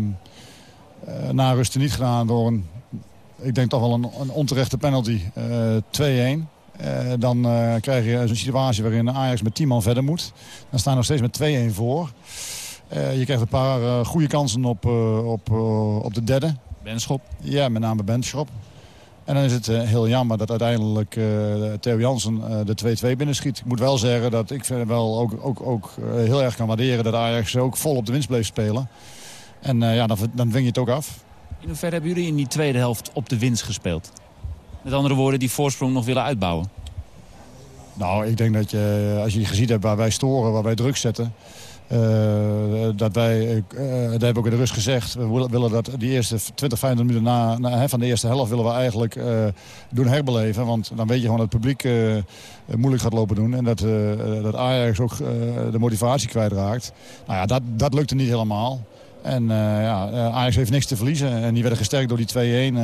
na rusten niet gedaan door een, ik denk toch wel een, een onterechte penalty, 2-1... dan krijg je een situatie waarin Ajax met 10 man verder moet. Dan staan we nog steeds met 2-1 voor. je krijgt een paar goede kansen op, op, op de derde. Benschop? Ja, met name Benschop. En dan is het uh, heel jammer dat uiteindelijk uh, Theo Jansen uh, de 2-2 binnenschiet. Ik moet wel zeggen dat ik wel ook, ook, ook heel erg kan waarderen... dat Ajax ook vol op de winst bleef spelen. En ja, dan, dan je het ook af. In hoeverre hebben jullie in die tweede helft op de winst gespeeld? Met andere woorden, die voorsprong nog willen uitbouwen? Nou, ik denk dat je, als je gezien hebt waar wij storen, waar wij druk zetten... Uh, dat wij, uh, dat hebben we ook in de rust gezegd, we willen, dat die eerste 20, 25 minuten na, van de eerste helft willen we eigenlijk doen herbeleven. Want dan weet je gewoon dat het publiek moeilijk gaat lopen doen. En dat, dat Ajax ook de motivatie kwijtraakt. Nou ja, dat, dat lukte niet helemaal. En ja, Ajax heeft niks te verliezen. En die werden gesterkt door die 2-1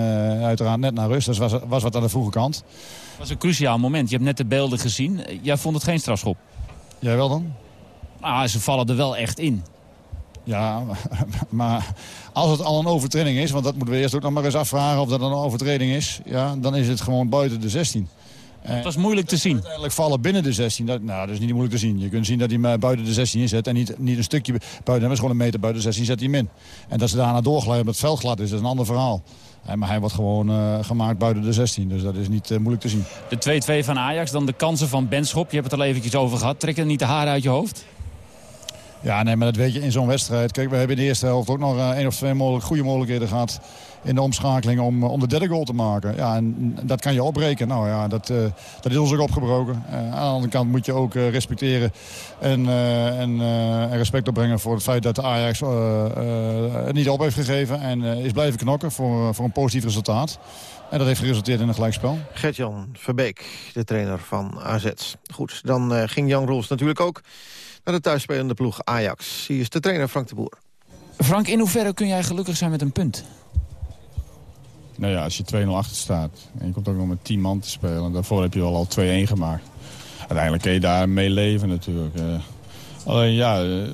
uiteraard net naar rust. Dus was, was wat aan de vroege kant. Dat was een cruciaal moment. Je hebt net de beelden gezien. Jij vond het geen strafschop? Jij wel dan? Ah, ze vallen er wel echt in. Ja, <laughs> maar als het al een overtreding is... want dat moeten we eerst ook nog maar eens afvragen of dat een overtreding is... Ja, dan is het gewoon buiten de 16. Het was moeilijk te zien. Uiteindelijk vallen binnen de 16. Dat, nou, dat is niet moeilijk te zien. Je kunt zien dat hij hem buiten de 16 inzet. En niet, niet een stukje buiten hem. is gewoon een meter buiten de 16 zet hij hem in. En dat ze daarna doorglijden met het veld glad is, dat is een ander verhaal. Maar hij wordt gewoon uh, gemaakt buiten de 16. Dus dat is niet uh, moeilijk te zien. De 2-2 van Ajax, dan de kansen van Benschop. Je hebt het al eventjes over gehad. Trek je niet de haren uit je hoofd? Ja, nee, maar dat weet je in zo'n wedstrijd. Kijk, we hebben in de eerste helft ook nog uh, één of twee mogelijk, goede mogelijkheden gehad... in de omschakeling om, om de derde goal te maken. Ja, en dat kan je opbreken. Nou ja, dat, uh, dat is ons ook opgebroken. Aan de andere kant moet je ook respecteren en, en, en, respect opbrengen... voor het feit dat de Ajax het niet op heeft gegeven... en is blijven knokken voor, voor een positief resultaat. En dat heeft geresulteerd in een gelijkspel. Gert-Jan Verbeek, de trainer van AZ. Goed, dan ging Jan Roels natuurlijk ook naar de thuisspelende ploeg Ajax. Hier is de trainer Frank de Boer. Frank, in hoeverre kun jij gelukkig zijn met een punt? Nou ja, als je 2-0 achter staat en je komt ook nog met 10 man te spelen... daarvoor heb je wel al 2-1 gemaakt. Uiteindelijk kun je daar mee leven natuurlijk. Uh, alleen ja, uh,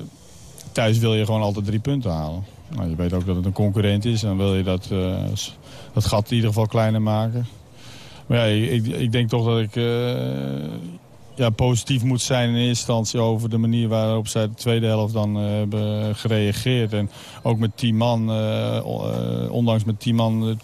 thuis wil je gewoon altijd drie punten halen. Nou, je weet ook dat het een concurrent is en dan wil je dat, uh, dat gat in ieder geval kleiner maken. Maar ja, ik, ik denk toch dat ik ja, positief moet zijn in eerste instantie over de manier waarop zij de tweede helft dan uh, hebben gereageerd. En ook met 10 man, uh, ondanks met 10 man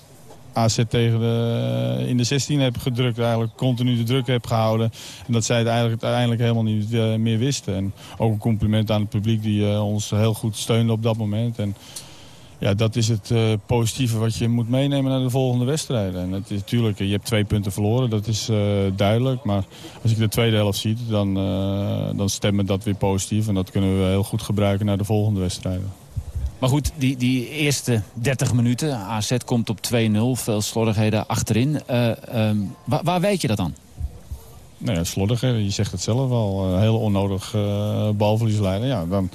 AZ tegen de, in de 16 heb gedrukt. Eigenlijk continu de druk heb gehouden. En dat zij het eigenlijk, uiteindelijk helemaal niet meer wisten. En ook een compliment aan het publiek die ons heel goed steunde op dat moment. En, ja, dat is het uh, positieve wat je moet meenemen naar de volgende wedstrijden. En het is natuurlijk, je hebt twee punten verloren, dat is uh, duidelijk. Maar als ik de tweede helft zie, dan, uh, dan stemt dat weer positief. En dat kunnen we heel goed gebruiken naar de volgende wedstrijden. Maar goed, die, die eerste 30 minuten, AZ komt op 2-0, veel slordigheden achterin. Um, waar, waar weet je dat dan? Nou ja, slordig, je zegt het zelf al. heel onnodig balverlies leiden. Ja, dan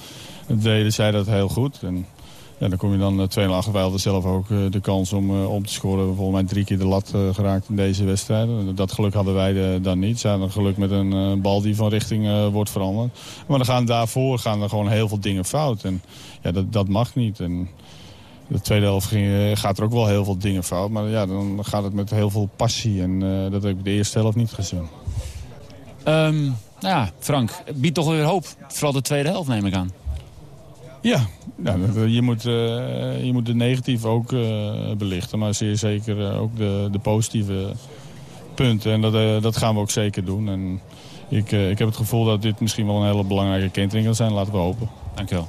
deden zij dat heel goed. En ja, dan kom je dan 2-0 eh, zelf ook eh, de kans om, eh, om te scoren. Volgens mij drie keer de lat geraakt in deze wedstrijd. Dat geluk hadden wij dan niet. Ze hadden geluk met een bal die van richting wordt veranderd. Maar dan gaan daarvoor gaan er gewoon heel veel dingen fout. En ja, dat, dat mag niet. En de tweede helft ging, gaat er ook wel heel veel dingen fout. Maar ja, dan gaat het met heel veel passie. En dat heb ik de eerste helft niet gezien. Um, ja, Frank, biedt toch weer hoop. Vooral de tweede helft neem ik aan. Ja, je, moet, uh, je moet de negatieve ook uh, belichten. Maar zeer zeker ook de, de positieve punten. En dat, dat gaan we ook zeker doen. En ik, ik heb het gevoel dat dit misschien wel een hele belangrijke kentering kan zijn. Laten we hopen. Dank je wel.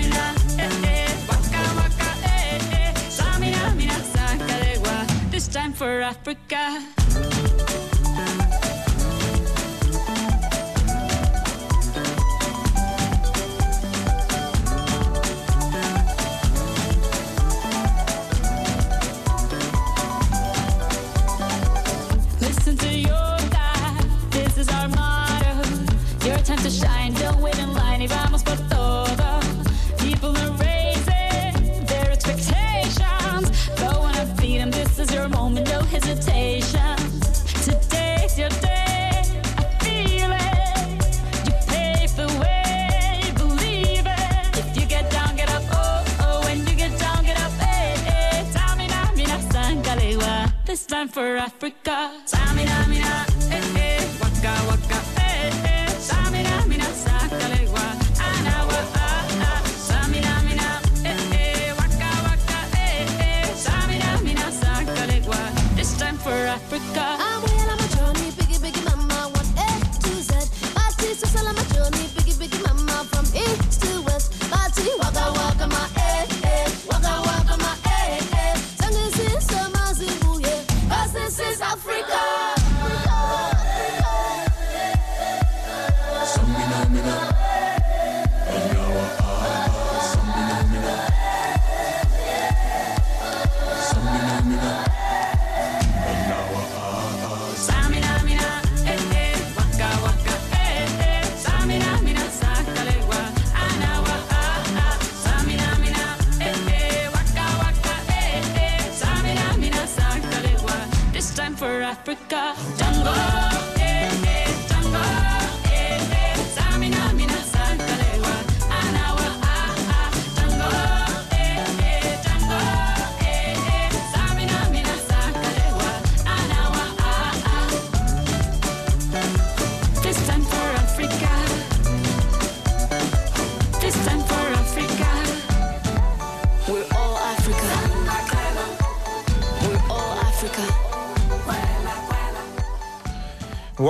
Africa. Time for Africa.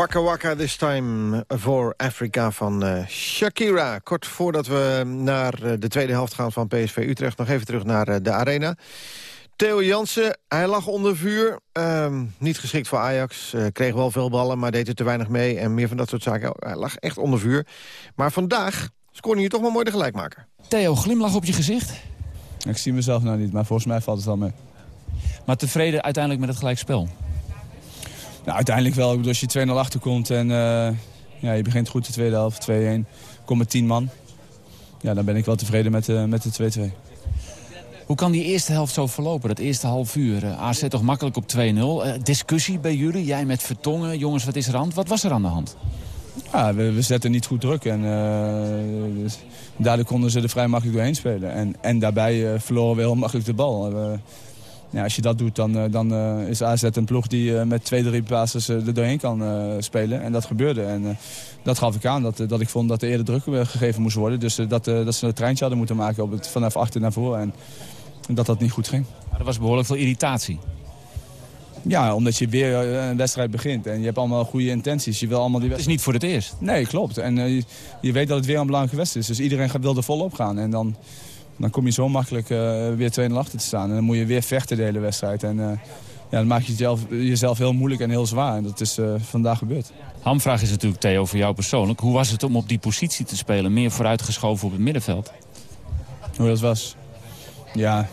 Waka Waka This Time for Africa van eh, Shakira. Kort voordat we naar eh, de tweede helft gaan van PSV Utrecht... nog even terug naar eh, de arena. Theo Jansen, hij lag onder vuur. Ehm, niet geschikt voor Ajax. eh, kreeg wel veel ballen, maar deed er te weinig mee. En meer van dat soort zaken. Hij lag echt onder vuur. Maar vandaag scoorde hij toch wel mooi de gelijkmaker. Theo, glimlach op je gezicht? Ik zie mezelf nou niet, maar volgens mij valt het wel mee. Maar tevreden uiteindelijk met het gelijkspel? Nou, uiteindelijk wel. Ik bedoel, Als je 2-0 achterkomt en eh, ja, je begint goed de tweede helft, 2-1. Kom met 10 man. Ja, dan ben ik wel tevreden met, eh, met de 2-2. Hoe kan die eerste helft zo verlopen, dat eerste half uur? Eh, AZ toch makkelijk op 2-0. Eh, discussie bij jullie, jij met Vertongen. Jongens, wat is er aan de hand? Wat was er aan de hand? Ja, we, we zetten niet goed druk en dus daardoor konden ze er vrij makkelijk doorheen spelen. En, en daarbij verloren we heel makkelijk de bal. We- ja, als je dat doet, dan, eh, dan eh, is AZ een ploeg die eh, met twee, drie eh, er doorheen kan spelen. En dat gebeurde. En dat gaf ik aan, dat, dat ik vond dat er eerder druk gegeven moest worden. Dus dat, dat ze een treintje hadden moeten maken op het, vanaf achter naar voren. En, dat dat niet goed ging. Maar er was behoorlijk veel irritatie. Ja, omdat je weer een wedstrijd begint en je hebt allemaal goede intenties. Je wil allemaal die Het is niet voor het eerst. Nee, klopt. En je, je weet dat het weer een belangrijke wedstrijd is. Dus iedereen wil er volop gaan. En dan, dan kom je zo makkelijk eh, weer 2-0 achter te staan. En dan moet je weer vechten de hele wedstrijd. En eh, ja, dan maak je jezelf, jezelf heel moeilijk en heel zwaar. En dat is eh, vandaag gebeurd. Hamvraag is natuurlijk, Theo, voor jou persoonlijk. Hoe was het om op die positie te spelen? Meer vooruitgeschoven op het middenveld? Hoe dat was? Ja,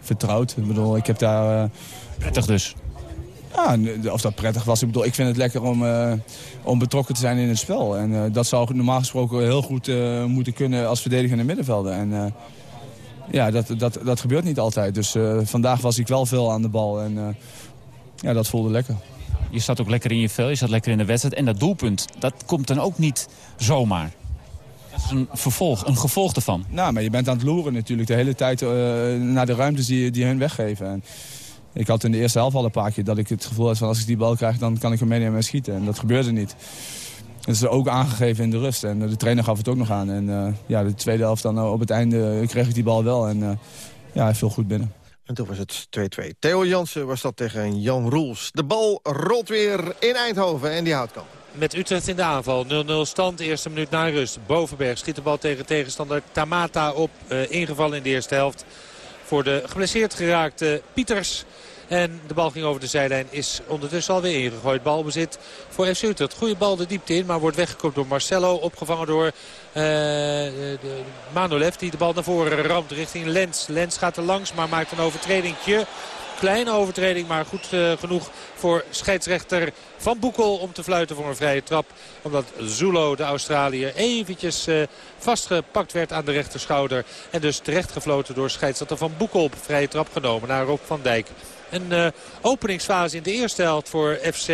vertrouwd. Ik bedoel, ik heb daar... Prettig dus? Ja, of dat prettig was. Ik bedoel, ik vind het lekker om, eh, om betrokken te zijn in het spel. En eh, dat zou normaal gesproken heel goed eh, moeten kunnen als verdedigende middenvelder. En eh, ja, dat, dat, dat gebeurt niet altijd. Dus eh, vandaag was ik wel veel aan de bal. En eh, ja, dat voelde lekker. Je zat ook lekker in je vel, je zat lekker in de wedstrijd. En dat doelpunt, dat komt dan ook niet zomaar. Dat is een vervolg, een gevolg ervan. Nou, maar je bent aan het loeren natuurlijk de hele tijd eh, naar de ruimtes die, die hun weggeven. En ik had in de eerste helft al een paar keer dat ik het gevoel had van als ik die bal krijg dan kan ik hem meenemen en schieten. En dat gebeurde niet. Dat is ook aangegeven in de rust. En de trainer gaf het ook nog aan. En eh, ja, de tweede helft dan eh, op het einde kreeg ik die bal wel. En uh, ja, hij viel goed binnen. En toen was het 2-2. Theo Jansen was dat tegen Jan Roels. De bal rolt weer in Eindhoven en die houdt kan. Met Utrecht in de aanval. 0-0 stand, eerste minuut na rust. Bovenberg schiet de bal tegen tegenstander Tamata op. Uh, ingevallen in de eerste helft voor de geblesseerd geraakte Pieters. En de bal ging over de zijlijn. Is ondertussen alweer ingegooid. Balbezit voor FC Utrecht. Goede bal de diepte in. Maar wordt weggekopt door Marcelo. Opgevangen door uh, de, de Manolev. Die de bal naar voren ramt richting Lens. Lens gaat er langs. Maar maakt een overtredingje. Kleine overtreding. Maar goed uh, genoeg voor scheidsrechter Van Boekel om te fluiten voor een vrije trap. Omdat Zulo, de Australiër, eventjes uh, vastgepakt werd aan de rechterschouder. En dus terecht gefloten door scheidsrechter Van Boekel op vrije trap genomen naar Rob van Dijk. Een uh, openingsfase in de eerste helft voor, FC,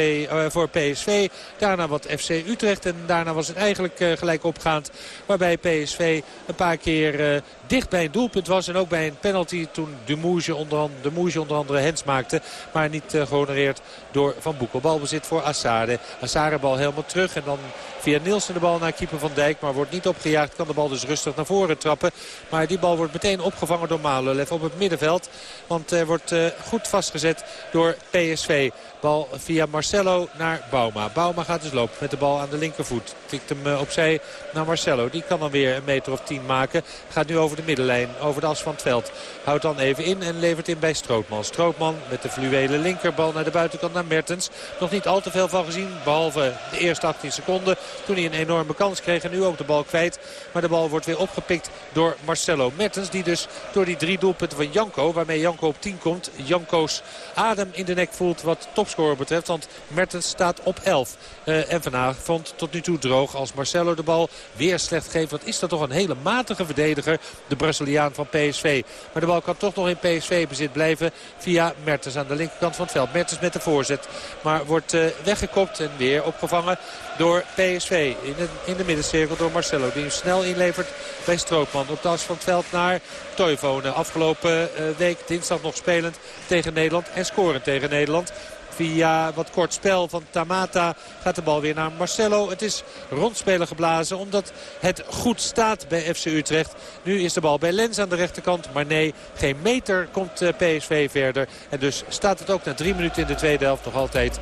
voor PSV. Daarna wat FC Utrecht. En daarna was het eigenlijk uh, gelijk opgaand. Waarbij PSV een paar keer dicht bij een doelpunt was. En ook bij een penalty toen de Moesje onder, de Moesje onder andere hens maakte. Maar niet gehonoreerd door Van Boekel. Balbezit voor Assade. Assade bal helemaal terug. En dan via Nielsen de bal naar keeper Van Dijk. Maar wordt niet opgejaagd. Kan de bal dus rustig naar voren trappen. Maar die bal wordt meteen opgevangen door Malolev op het middenveld. Want er wordt uh, goed vastgezet door PSV. Bal via Marcelo naar Bauma. Bauma gaat dus lopen met de bal aan de linkervoet. Tikt hem uh, opzij naar Marcelo. Die kan dan weer een meter of tien maken. Gaat nu over de middenlijn, over de as van het veld. Houdt dan even in en levert in bij Strootman. Strootman met de fluwele linkerbal naar de buitenkant naar Mertens. Nog niet al te veel van gezien, behalve de eerste 18 seconden. Toen hij een enorme kans kreeg en nu ook de bal kwijt. Maar de bal wordt weer opgepikt door Marcelo Mertens. Die dus door die drie doelpunten van Janko, waarmee Janko op 10 komt. Janko's adem in de nek voelt wat topscorer betreft. Want Mertens staat op 11. Uh, en vandaag vond tot nu toe droog als Marcelo de bal weer slecht geeft. Wat is dat toch een hele matige verdediger, de Braziliaan van PSV. Maar de bal kan toch nog in PSV bezit blijven via Mertens aan de linkerkant van het veld. Mertens met de voorzet, maar wordt uh, weggekopt en weer opgevangen door PSV. In de, in de middencirkel door Marcelo. Die hem snel inlevert bij Stroopman. Op de as van het veld naar Toivonen. Afgelopen uh, week dinsdag nog spelend tegen Nederland. En scorend tegen Nederland. Via wat kort spel van Tamata gaat de bal weer naar Marcelo. Het is rondspelen geblazen omdat het goed staat bij FC Utrecht. Nu is de bal bij Lens aan de rechterkant. Maar nee, geen meter komt PSV verder. En dus staat het ook na drie minuten in de tweede helft nog altijd 0-0.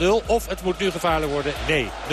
Uh, of het moet nu gevaarlijk worden. Nee, 0-0.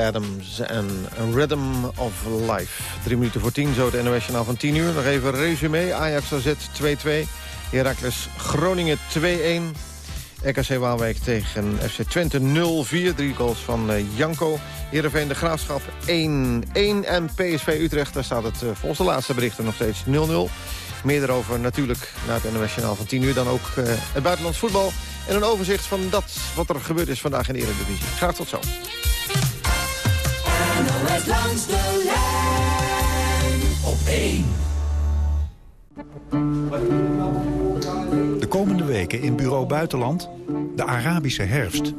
Adams en Rhythm of Life. Drie minuten voor tien, zo het NOS Journaal van 10 uur. Nog even resume. Ajax AZ 2-2. Heracles Groningen 2-1. RKC Waalwijk tegen FC Twente 0-4. Drie goals van eh, Janko. Heerenveen de Graafschap 1-1. En PSV Utrecht, daar staat het eh, volgens de laatste berichten nog steeds 0-0. Meer erover natuurlijk na het NOS van 10 uur. Dan ook eh, het buitenlands voetbal. En een overzicht van dat wat er gebeurd is vandaag in de Eredivisie. Graag tot zo. Langs de lijn op 1. De komende weken in Bureau Buitenland de Arabische herfst.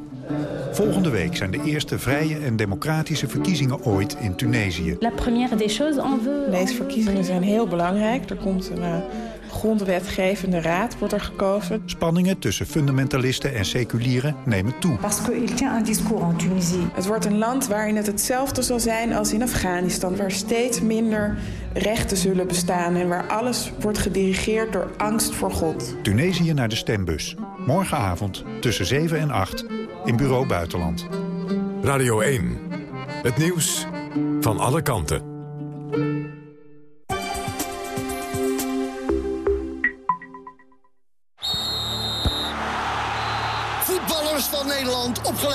Volgende week zijn de eerste vrije en democratische verkiezingen ooit in Tunesië. La première des choses, on veut... Deze verkiezingen zijn heel belangrijk. Er komt een eh, grondwetgevende raad, wordt er gekozen. Spanningen tussen fundamentalisten en seculieren nemen toe. Parce qu'il tient un discours en Tunisie. Het wordt een land waarin het hetzelfde zal zijn als in Afghanistan... waar steeds minder rechten zullen bestaan... en waar alles wordt gedirigeerd door angst voor God. Tunesië naar de stembus. Morgenavond tussen 7 en 8 in Bureau Buitenland. Radio 1. Het nieuws van alle kanten.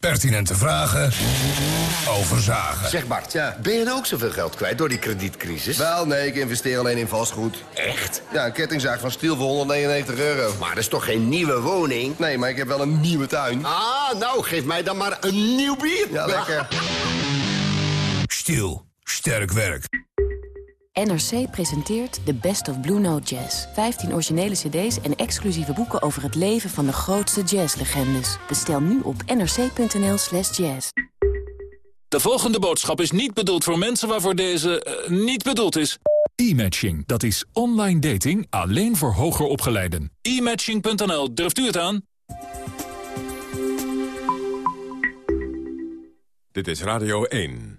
Pertinente vragen over zagen. Zeg Bart, ja, ben je nou ook zoveel geld kwijt door die kredietcrisis? Wel, nee, ik investeer alleen in vastgoed. Echt? Ja, een kettingzaag van Stiel voor 199 euro. Maar dat is toch geen nieuwe woning? Nee, maar ik heb wel een nieuwe tuin. Ah, nou, geef mij dan maar een nieuw bier. Ja, lekker. <laughs> Stiel. Sterk werk. NRC presenteert The Best of Blue Note Jazz. 15 originele cd's en exclusieve boeken over het leven van de grootste jazzlegendes. Bestel nu op nrc.nl slash jazz. De volgende boodschap is niet bedoeld voor mensen waarvoor deze eh, niet bedoeld is. E-matching, dat is online dating alleen voor hoger opgeleiden. E-matching.nl, durft u het aan? Dit is Radio 1.